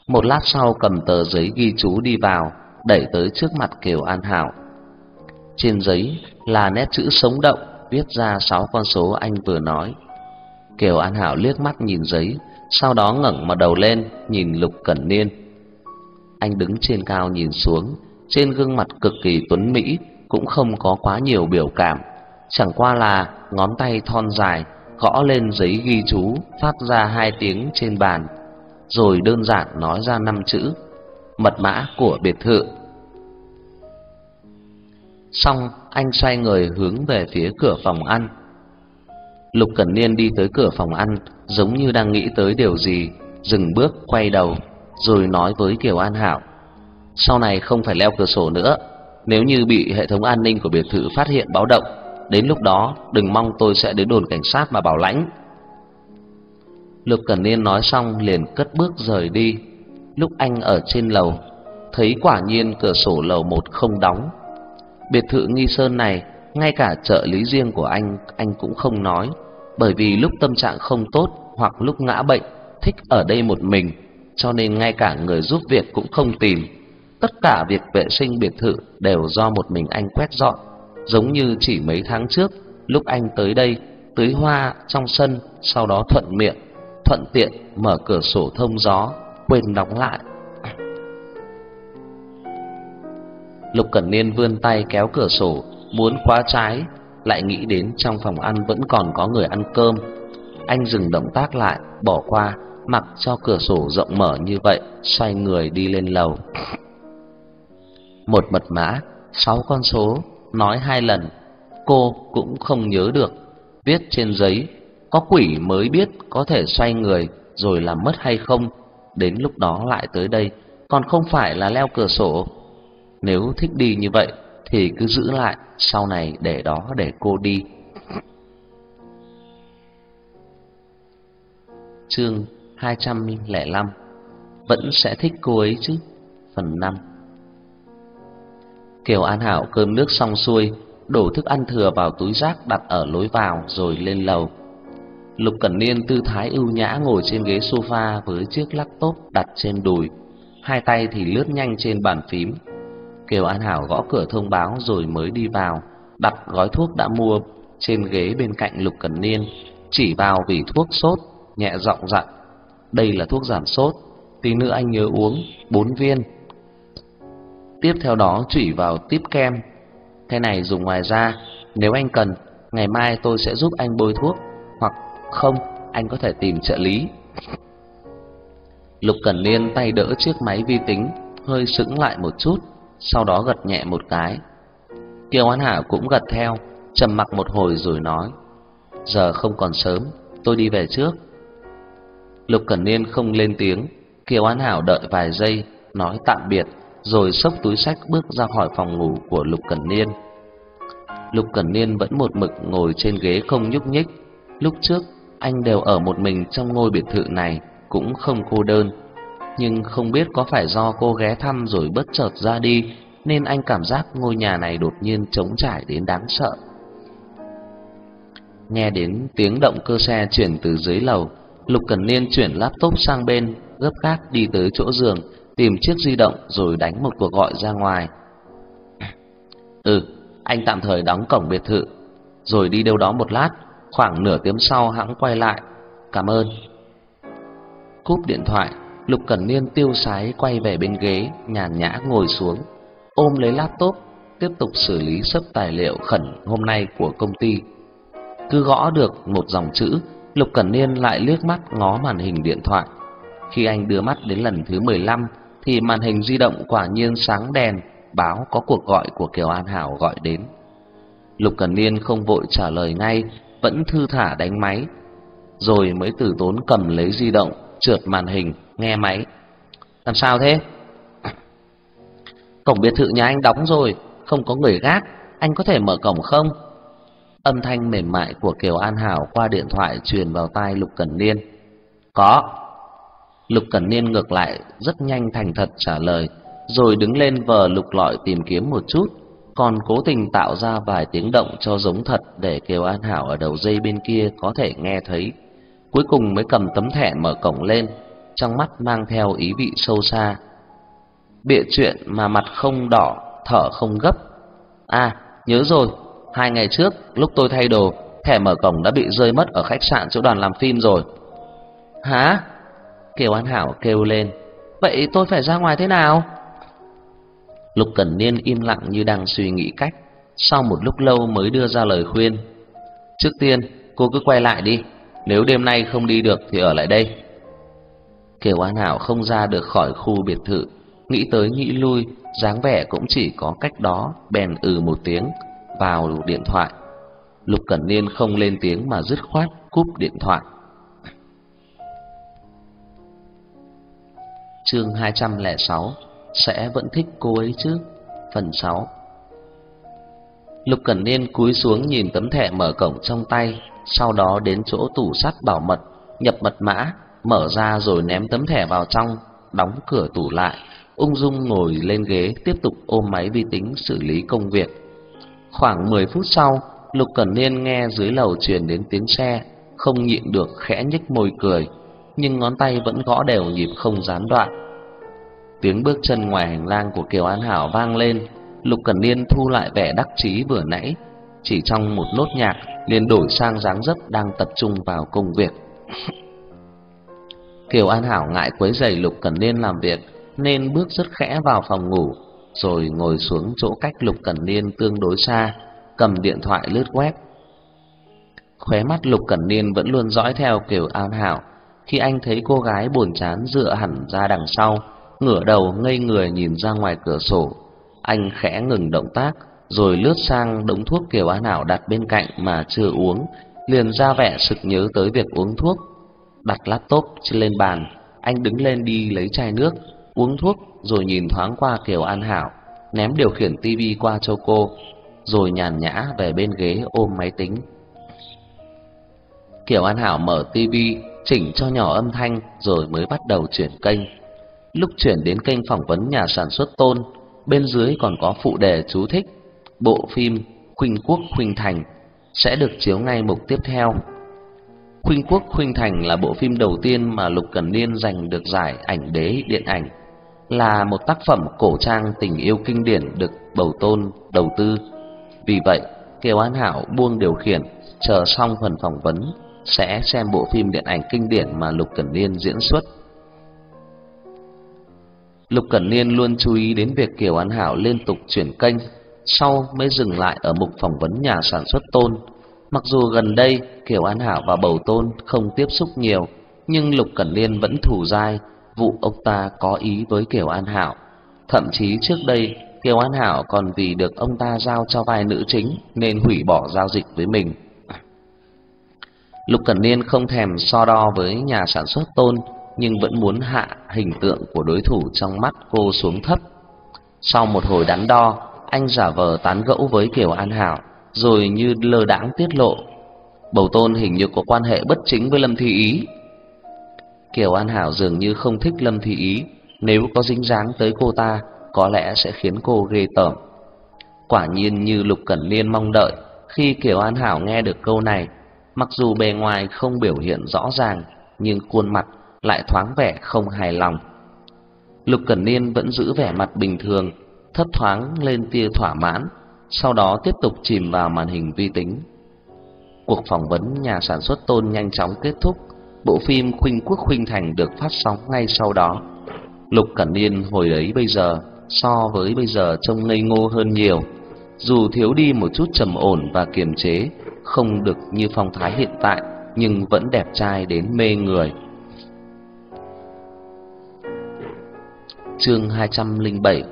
Một lát sau cầm tờ giấy ghi chú đi vào, đẩy tới trước mặt Kiều An Hảo. Trên giấy là nét chữ sống động, viết ra sáu con số anh vừa nói. Kiều An Hảo liếc mắt nhìn giấy, sau đó ngẩng mặt đầu lên, nhìn Lục Cẩn Niên. Anh đứng trên cao nhìn xuống, trên gương mặt cực kỳ tuấn mỹ cũng không có quá nhiều biểu cảm, chẳng qua là ngón tay thon dài gõ lên giấy ghi chú, phát ra hai tiếng trên bàn, rồi đơn giản nói ra năm chữ: mật mã của biệt thự. Xong, anh xoay người hướng về phía cửa phòng ăn. Lục Cẩn Niên đi tới cửa phòng ăn, giống như đang nghĩ tới điều gì, dừng bước quay đầu, rồi nói với Kiều An Hảo: "Sau này không phải leo cửa sổ nữa, nếu như bị hệ thống an ninh của biệt thự phát hiện báo động, đến lúc đó đừng mong tôi sẽ đến đồn cảnh sát mà bảo lãnh." Lục Cẩn Niên nói xong liền cất bước rời đi. Lúc anh ở trên lầu, thấy quả nhiên cửa sổ lầu một không đóng. Biệt thự Nghi Sơn này, ngay cả trợ lý riêng của anh anh cũng không nói, bởi vì lúc tâm trạng không tốt hoặc lúc ngã bệnh thích ở đây một mình, cho nên ngay cả người giúp việc cũng không tìm. Tất cả việc vệ sinh biệt thự đều do một mình anh quét dọn, giống như chỉ mấy tháng trước, lúc anh tới đây tưới hoa trong sân, sau đó thuận miệng, thuận tiện mở cửa sổ thông gió, quên đóng lại. Lục Cẩn Niên vươn tay kéo cửa sổ, muốn khóa trái, lại nghĩ đến trong phòng ăn vẫn còn có người ăn cơm. Anh dừng động tác lại, bỏ qua, mặc cho cửa sổ rộng mở như vậy, xoay người đi lên lầu. Một mật mã, sáu con số, nói hai lần, cô cũng không nhớ được. Viết trên giấy, có quỷ mới biết có thể xoay người rồi làm mất hay không. Đến lúc đó lại tới đây, còn không phải là leo cửa sổ. Nếu thích đi như vậy thì cứ giữ lại, sau này để đó để cô đi. Chương 205 Vẫn sẽ thích cô ấy chứ? Phần 5 Kiều An Hảo cơm nước xong xuôi Đổ thức ăn thừa vào túi rác đặt ở lối vào rồi lên lầu. Lục Cẩn Niên tư thái ưu nhã ngồi trên ghế sofa với chiếc laptop đặt trên đùi Hai tay thì lướt nhanh trên bàn phím. Kiều An Hảo gõ cửa thông báo rồi mới đi vào Đặt gói thuốc đã mua trên ghế bên cạnh Lục Cẩn Niên Chỉ vào vì thuốc sốt Nhẹ giọng dặn đây là thuốc giảm sốt, tí nữa anh nhớ uống 4 viên. Tiếp theo đó chỉ vào tiếp kem. Cái này dùng ngoài da nếu anh cần, ngày mai tôi sẽ giúp anh bôi thuốc, hoặc không, anh có thể tìm trợ lý. Lục Cẩn Niên tay đỡ chiếc máy vi tính, hơi sững lại một chút, sau đó gật nhẹ một cái. Kiều Hoán Hảo cũng gật theo, trầm mặc một hồi rồi nói: "Giờ không còn sớm, tôi đi về trước." Lục Cẩn Niên không lên tiếng, Kiều An Hảo đợi vài giây, nói tạm biệt, rồi xốc túi sách bước ra khỏi phòng ngủ của Lục Cẩn Niên. Lục Cẩn Niên vẫn một mực ngồi trên ghế không nhúc nhích. Lúc trước, anh đều ở một mình trong ngôi biệt thự này, cũng không cô đơn. Nhưng không biết có phải do cô ghé thăm rồi bất chợt ra đi, nên anh cảm giác ngôi nhà này đột nhiên trống trải đến đáng sợ. Nghe đến tiếng động cơ xe chuyển từ dưới lầu, Lục Cẩn Niên chuyển laptop sang bên, gấp gáp đi tới chỗ giường, tìm chiếc di động rồi đánh một cuộc gọi ra ngoài. "Ừ, anh tạm thời đóng cổng biệt thự, rồi đi đâu đó một lát, khoảng nửa tiếng sau hãng quay lại. Cảm ơn." Cúp điện thoại, Lục Cẩn Niên tiêu sái quay về bên ghế, nhàn nhã ngồi xuống, ôm lấy laptop, tiếp tục xử lý sấp tài liệu khẩn hôm nay của công ty. Cứ gõ được một dòng chữ Lục Cẩn Niên lại liếc mắt ngó màn hình điện thoại. Khi anh đưa mắt đến lần thứ 15 thì màn hình di động quả nhiên sáng đèn, báo có cuộc gọi của Kiều An Hảo gọi đến. Lục Cẩn Niên không vội trả lời ngay, vẫn thư thả đánh máy, rồi mới từ tốn cầm lấy di động, trượt màn hình, nghe máy. Làm sao thế? Cổng biệt thự nhà anh đóng rồi, không có người gác, anh có thể mở cổng không? Âm thanh mềm mại của Kiều An Hảo qua điện thoại truyền vào tai Lục Cẩn Niên. "Có." Lục Cẩn Niên ngược lại rất nhanh thành thật trả lời, rồi đứng lên vờ lục lọi tìm kiếm một chút, còn cố tình tạo ra vài tiếng động cho giống thật để Kiều An Hảo ở đầu dây bên kia có thể nghe thấy. Cuối cùng mới cầm tấm thẻ mở cổng lên, trong mắt mang theo ý vị sâu xa. Bịa chuyện mà mặt không đỏ, thở không gấp. À, nhớ rồi, Hai ngày trước, lúc tôi thay đồ, thẻ mở cổng đã bị rơi mất ở khách sạn chỗ đoàn làm phim rồi. Hả? Kiều An Hảo kêu lên. Vậy tôi phải ra ngoài thế nào? Lục Cẩn Niên im lặng như đang suy nghĩ cách. Sau một lúc lâu mới đưa ra lời khuyên. Trước tiên, cô cứ quay lại đi. Nếu đêm nay không đi được thì ở lại đây. Kiều An Hảo không ra được khỏi khu biệt thự. Nghĩ tới nghĩ lui, dáng vẻ cũng chỉ có cách đó, bèn ừ một tiếng vào điện thoại. Lục Cẩn Niên không lên tiếng mà dứt khoát cúp điện thoại. Chương 206 Sẽ vẫn thích cô ấy chứ Phần 6 Lục Cẩn Niên cúi xuống nhìn tấm thẻ mở cổng trong tay sau đó đến chỗ tủ sắt bảo mật Nhập mật mã Mở ra rồi ném tấm thẻ vào trong Đóng cửa tủ lại Ung dung ngồi lên ghế Tiếp tục ôm máy vi tính xử lý công việc Khoảng 10 phút sau, Lục Cẩn Niên nghe dưới lầu truyền đến tiếng xe, không nhịn được khẽ nhếch môi cười. nhưng ngón tay vẫn gõ đều nhịp không gián đoạn. Tiếng bước chân ngoài hành lang của Kiều An Hảo vang lên, Lục Cẩn Niên thu lại vẻ đắc chí vừa nãy, chỉ trong một nốt nhạc liền đổi sang dáng dấp đang tập trung vào công việc. Kiều An Hảo ngại quấy rầy Lục Cẩn Niên làm việc nên bước rất khẽ vào phòng ngủ, rồi ngồi xuống chỗ cách Lục Cẩn Niên tương đối xa, cầm điện thoại lướt web. Khóe mắt Lục Cẩn Niên vẫn luôn dõi theo Kiều An Hảo, khi anh thấy cô gái buồn chán dựa hẳn ra đằng sau, ngửa đầu ngây người nhìn ra ngoài cửa sổ, anh khẽ ngừng động tác, rồi lướt sang đống thuốc Kiều An Hảo đặt bên cạnh mà chưa uống, liền ra vẻ sực nhớ tới việc uống thuốc. Đặt laptop trên lên bàn, anh đứng lên đi lấy chai nước, uống thuốc rồi nhìn thoáng qua Kiều An Hảo, ném điều khiển tivi qua cho cô, rồi nhàn nhã về bên ghế ôm máy tính. Kiều An Hảo mở tivi, chỉnh cho nhỏ âm thanh rồi mới bắt đầu chuyển kênh. Lúc chuyển đến kênh phỏng vấn nhà sản xuất Tôn, bên dưới còn có phụ đề chú thích bộ phim Khuynh Quốc Khuynh Thành sẽ được chiếu ngay mục tiếp theo. Khuynh Quốc Khuynh Thành là bộ phim đầu tiên mà Lục Cẩn Niên giành được giải ảnh đế điện ảnh, là một tác phẩm cổ trang tình yêu kinh điển được Bầu Tôn đầu tư. Vì vậy, Kiều An Hảo buông điều khiển, chờ xong phần phỏng vấn sẽ xem bộ phim điện ảnh kinh điển mà Lục Cẩn Niên diễn xuất. Lục Cẩn Niên luôn chú ý đến việc Kiều An Hảo liên tục chuyển kênh, sau mới dừng lại ở mục phỏng vấn nhà sản xuất Tôn. Mặc dù gần đây Kiều An Hảo và Bầu Tôn không tiếp xúc nhiều, nhưng Lục Cẩn Niên vẫn thủ dai vụ ông ta có ý với Kiều An Hảo. Thậm chí trước đây Kiều An Hảo còn vì được ông ta giao cho vai nữ chính nên hủy bỏ giao dịch với mình. Lục Cẩn Niên không thèm so đo với nhà sản xuất Tôn, nhưng vẫn muốn hạ hình tượng của đối thủ trong mắt cô xuống thấp. Sau một hồi đắn đo, anh giả vờ tán gẫu với Kiều An Hảo, rồi như lơ đãng tiết lộ, Bầu Tôn hình như có quan hệ bất chính với Lâm Thi Ý. Kiều An Hảo dường như không thích Lâm Thi Ý, nếu có dính dáng tới cô ta, có lẽ sẽ khiến cô ghê tởm. Quả nhiên như Lục Cẩn Niên mong đợi, khi Kiều An Hảo nghe được câu này, mặc dù bề ngoài không biểu hiện rõ ràng, nhưng khuôn mặt lại thoáng vẻ không hài lòng. Lục Cẩn Niên vẫn giữ vẻ mặt bình thường, thấp thoáng lên tia thỏa mãn, sau đó tiếp tục chìm vào màn hình vi tính. Cuộc phỏng vấn nhà sản xuất Tôn nhanh chóng kết thúc, bộ phim Khuynh Quốc Khuynh Thành được phát sóng ngay sau đó. Lục Cẩn Niên hồi ấy bây giờ so với bây giờ trông ngây ngô hơn nhiều, dù thiếu đi một chút trầm ổn và kiềm chế, không được như phong thái hiện tại, nhưng vẫn đẹp trai đến mê người. Chương 207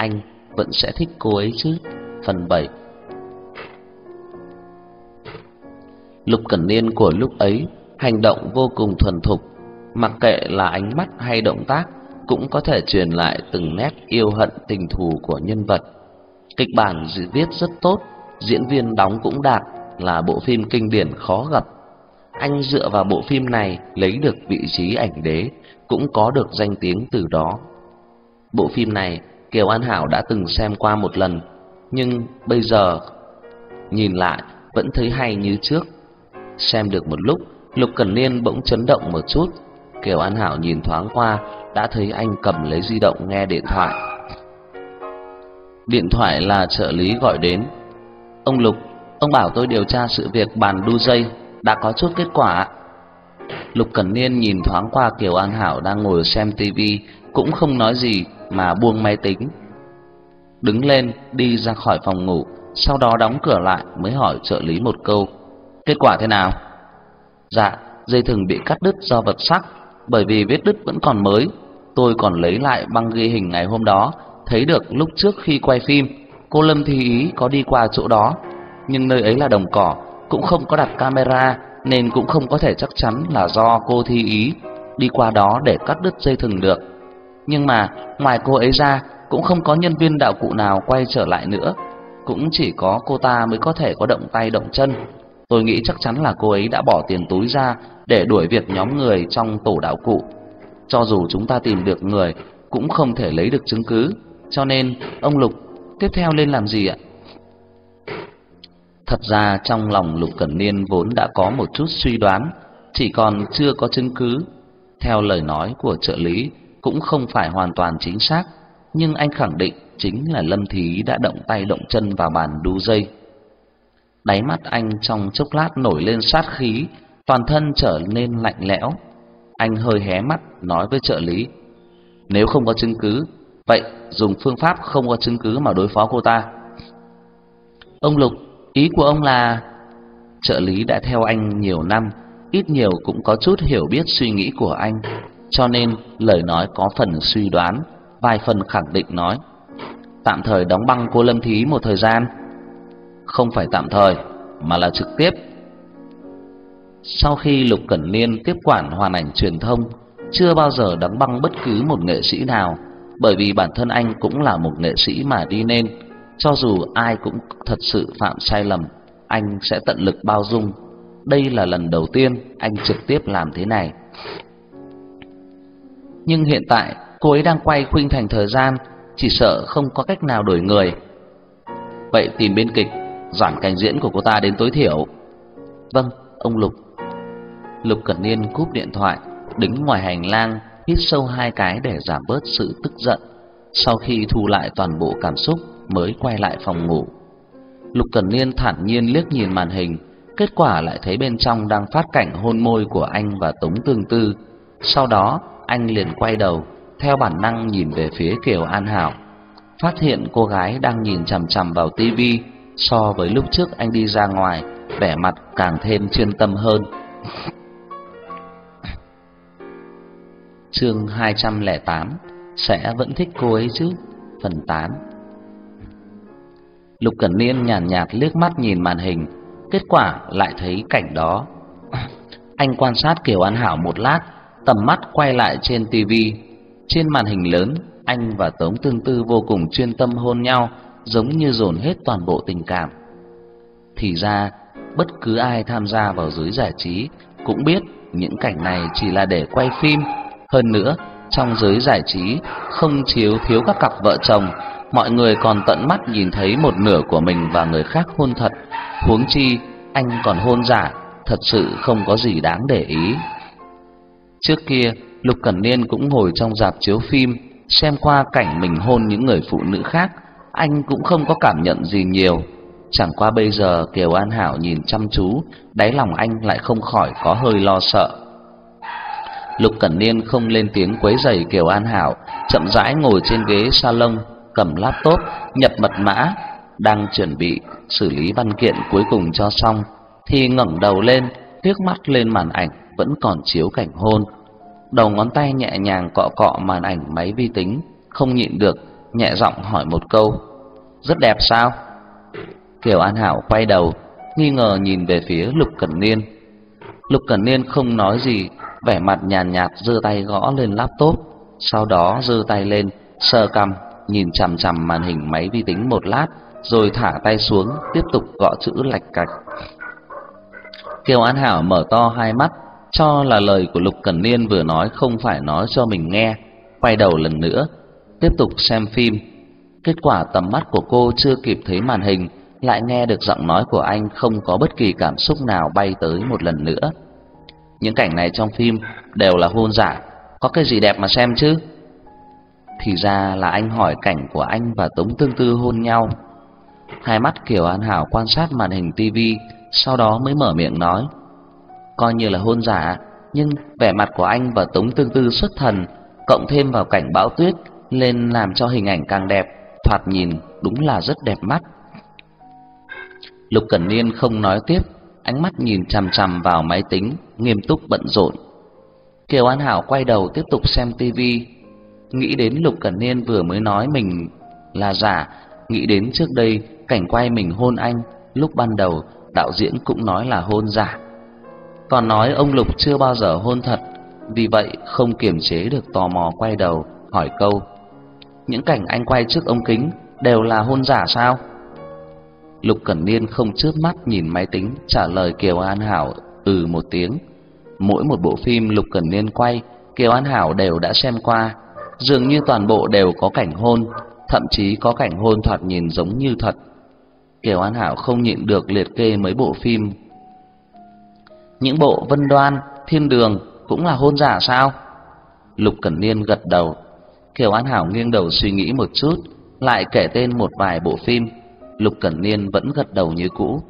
anh vẫn sẽ thích cô ấy chứ? Phần 7 Lục Cẩn Niên của lúc ấy Hành động vô cùng thuần thục. Mặc kệ là ánh mắt hay động tác, Cũng có thể truyền lại từng nét yêu hận tình thù của nhân vật. Kịch bản viết rất tốt, Diễn viên đóng cũng đạt Là bộ phim kinh điển khó gặp. Anh dựa vào bộ phim này Lấy được vị trí ảnh đế, Cũng có được danh tiếng từ đó. Bộ phim này Kiều An Hảo đã từng xem qua một lần, nhưng bây giờ nhìn lại vẫn thấy hay như trước. Xem được một lúc, Lục Cẩn Niên bỗng chấn động một chút. Kiều An Hảo nhìn thoáng qua, đã thấy anh cầm lấy di động nghe điện thoại. Điện thoại là trợ lý gọi đến. Ông Lục, ông bảo tôi điều tra sự việc bàn đu dây, đã có chút kết quả. Lục Cẩn Niên nhìn thoáng qua Kiều An Hảo đang ngồi xem tivi, cũng không nói gì, mà buông máy tính. Đứng lên, đi ra khỏi phòng ngủ, sau đó đóng cửa lại mới hỏi trợ lý một câu. Kết quả thế nào? Dạ, dây thừng bị cắt đứt do vật sắc, bởi vì vết đứt vẫn còn mới. Tôi còn lấy lại băng ghi hình ngày hôm đó, thấy được lúc trước khi quay phim, cô Lâm Thi Ý có đi qua chỗ đó, nhưng nơi ấy là đồng cỏ, cũng không có đặt camera nên cũng không có thể chắc chắn là do cô Thi Ý đi qua đó để cắt đứt dây thừng được nhưng mà ngoài cô ấy ra cũng không có nhân viên đạo cụ nào quay trở lại nữa, cũng chỉ có cô ta mới có thể có động tay động chân. Tôi nghĩ chắc chắn là cô ấy đã bỏ tiền túi ra để đuổi việc nhóm người trong tổ đạo cụ. Cho dù chúng ta tìm được người cũng không thể lấy được chứng cứ, cho nên ông Lục tiếp theo lên làm gì ạ? Thật ra trong lòng Lục Cẩn Niên vốn đã có một chút suy đoán, chỉ còn chưa có chứng cứ Theo lời nói của trợ lý cũng không phải hoàn toàn chính xác, nhưng anh khẳng định chính là Lâm Thí đã động tay động chân vào bàn đu dây. Đáy mắt anh trong chốc lát nổi lên sát khí, toàn thân trở nên lạnh lẽo. Anh hơi hé mắt nói với trợ lý: "Nếu không có chứng cứ, vậy dùng phương pháp không có chứng cứ mà đối phó cô ta." Ông Lục, ý của ông là trợ lý đã theo anh nhiều năm, ít nhiều cũng có chút hiểu biết suy nghĩ của anh, cho nên lời nói có phần suy đoán, vài phần khẳng định nói: "Tạm thời đóng băng cô Lâm Thí một thời gian." Không phải tạm thời, mà là trực tiếp. Sau khi Lục Cẩn Niên tiếp quản hoàn ảnh truyền thông, chưa bao giờ đóng băng bất cứ một nghệ sĩ nào, bởi vì bản thân anh cũng là một nghệ sĩ mà đi nên, cho dù ai cũng thật sự phạm sai lầm, anh sẽ tận lực bao dung. Đây là lần đầu tiên anh trực tiếp làm thế này. Nhưng hiện tại cô ấy đang quay khuynh thành thời gian, chỉ sợ không có cách nào đổi người. Vậy tìm biên kịch, giảm cảnh diễn của cô ta đến tối thiểu. Vâng, ông Lục. Lục Cẩn Niên cúp điện thoại, đứng ngoài hành lang, hít sâu hai cái để giảm bớt sự tức giận. Sau khi thu lại toàn bộ cảm xúc, mới quay lại phòng ngủ. Lục Cẩn Niên thản nhiên liếc nhìn màn hình, kết quả lại thấy bên trong đang phát cảnh hôn môi của anh và Tống Tương Tư. Sau đó, anh liền quay đầu, theo bản năng nhìn về phía Kiều An Hảo, phát hiện cô gái đang nhìn chằm chằm vào tivi, so với lúc trước anh đi ra ngoài, vẻ mặt càng thêm chuyên tâm hơn. Chương 208 sẽ vẫn thích cô ấy chứ? Phần 8 Lục Cẩn Niên nhàn nhạt, nhạt liếc mắt nhìn màn hình, kết quả lại thấy cảnh đó. Anh quan sát Kiều An Hảo một lát, tầm mắt quay lại trên tivi. Trên màn hình lớn, anh và Tống Tương Tư vô cùng chuyên tâm hôn nhau, giống như dồn hết toàn bộ tình cảm. Thì ra, bất cứ ai tham gia vào giới giải trí cũng biết những cảnh này chỉ là để quay phim. Hơn nữa, trong giới giải trí không chiếu thiếu các cặp vợ chồng mọi người còn tận mắt nhìn thấy một nửa của mình và người khác hôn thật, huống chi anh còn hôn giả, thật sự không có gì đáng để ý. Trước kia, Lục Cẩn Niên cũng ngồi trong dạp chiếu phim, xem qua cảnh mình hôn những người phụ nữ khác, anh cũng không có cảm nhận gì nhiều. Chẳng qua bây giờ Kiều An Hảo nhìn chăm chú, đáy lòng anh lại không khỏi có hơi lo sợ. Lục Cẩn Niên không lên tiếng quấy rầy Kiều An Hảo, chậm rãi ngồi trên ghế salon, cầm laptop nhập mật mã, đang chuẩn bị xử lý văn kiện cuối cùng cho xong thì ngẩng đầu lên, liếc mắt lên màn ảnh vẫn còn chiếu cảnh hôn. Đầu ngón tay nhẹ nhàng cọ cọ màn ảnh máy vi tính, không nhịn được nhẹ giọng hỏi một câu: "Rất đẹp sao?" Kiều An Hảo quay đầu, nghi ngờ nhìn về phía Lục Cẩn Niên. Lục Cẩn Niên không nói gì, vẻ mặt nhàn nhạt giơ tay gõ lên laptop, sau đó giơ tay lên sờ cằm nhìn chằm chằm màn hình máy vi tính một lát, rồi thả tay xuống, tiếp tục gõ chữ lạch cạch. Kiều An Hảo mở to hai mắt, cho là lời của Lục Cẩn Niên vừa nói không phải nói cho mình nghe, quay đầu lần nữa, tiếp tục xem phim. Kết quả tầm mắt của cô chưa kịp thấy màn hình, lại nghe được giọng nói của anh không có bất kỳ cảm xúc nào bay tới một lần nữa. Những cảnh này trong phim đều là hôn giả, có cái gì đẹp mà xem chứ? Thì ra là anh hỏi cảnh của anh và Tống Tương Tư hôn nhau. Hai mắt Kiều An Hảo quan sát màn hình tivi, sau đó mới mở miệng nói: "Coi như là hôn giả, nhưng vẻ mặt của anh và Tống Tương Tư xuất thần, cộng thêm vào cảnh bão tuyết, lên làm cho hình ảnh càng đẹp, thoạt nhìn đúng là rất đẹp mắt." Lục Cẩn Niên không nói tiếp, ánh mắt nhìn chằm chằm vào máy tính, nghiêm túc bận rộn. Kiều An Hảo quay đầu tiếp tục xem tivi, nghĩ đến Lục Cẩn Niên vừa mới nói mình là giả, nghĩ đến trước đây cảnh quay mình hôn anh, lúc ban đầu đạo diễn cũng nói là hôn giả. Còn nói ông Lục chưa bao giờ hôn thật, vì vậy không kiềm chế được tò mò quay đầu hỏi câu: "Những cảnh anh quay trước ống kính đều là hôn giả sao?" Lục Cẩn Niên không chớp mắt nhìn máy tính trả lời Kiều An Hảo ừ một tiếng. Mỗi một bộ phim Lục Cẩn Niên quay, Kiều An Hảo đều đã xem qua, dường như toàn bộ đều có cảnh hôn, thậm chí có cảnh hôn thoạt nhìn giống như thật. Kiều An Hảo không nhịn được liệt kê mấy bộ phim. Những bộ Vân Đoan, Thiên Đường cũng là hôn giả sao? Lục Cẩn Niên gật đầu. Kiều An Hảo nghiêng đầu suy nghĩ một chút, lại kể tên một vài bộ phim. Lục Cẩn Niên vẫn gật đầu như cũ.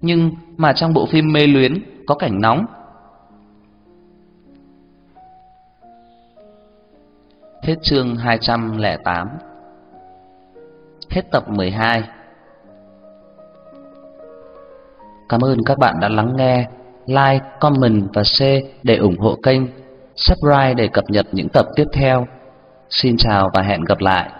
Nhưng mà trong bộ phim mê luyến có cảnh nóng. Hết chương 208. Hết tập 12. Cảm ơn các bạn đã lắng nghe. Like, comment và share để ủng hộ kênh. Subscribe để cập nhật những tập tiếp theo. Xin chào và hẹn gặp lại.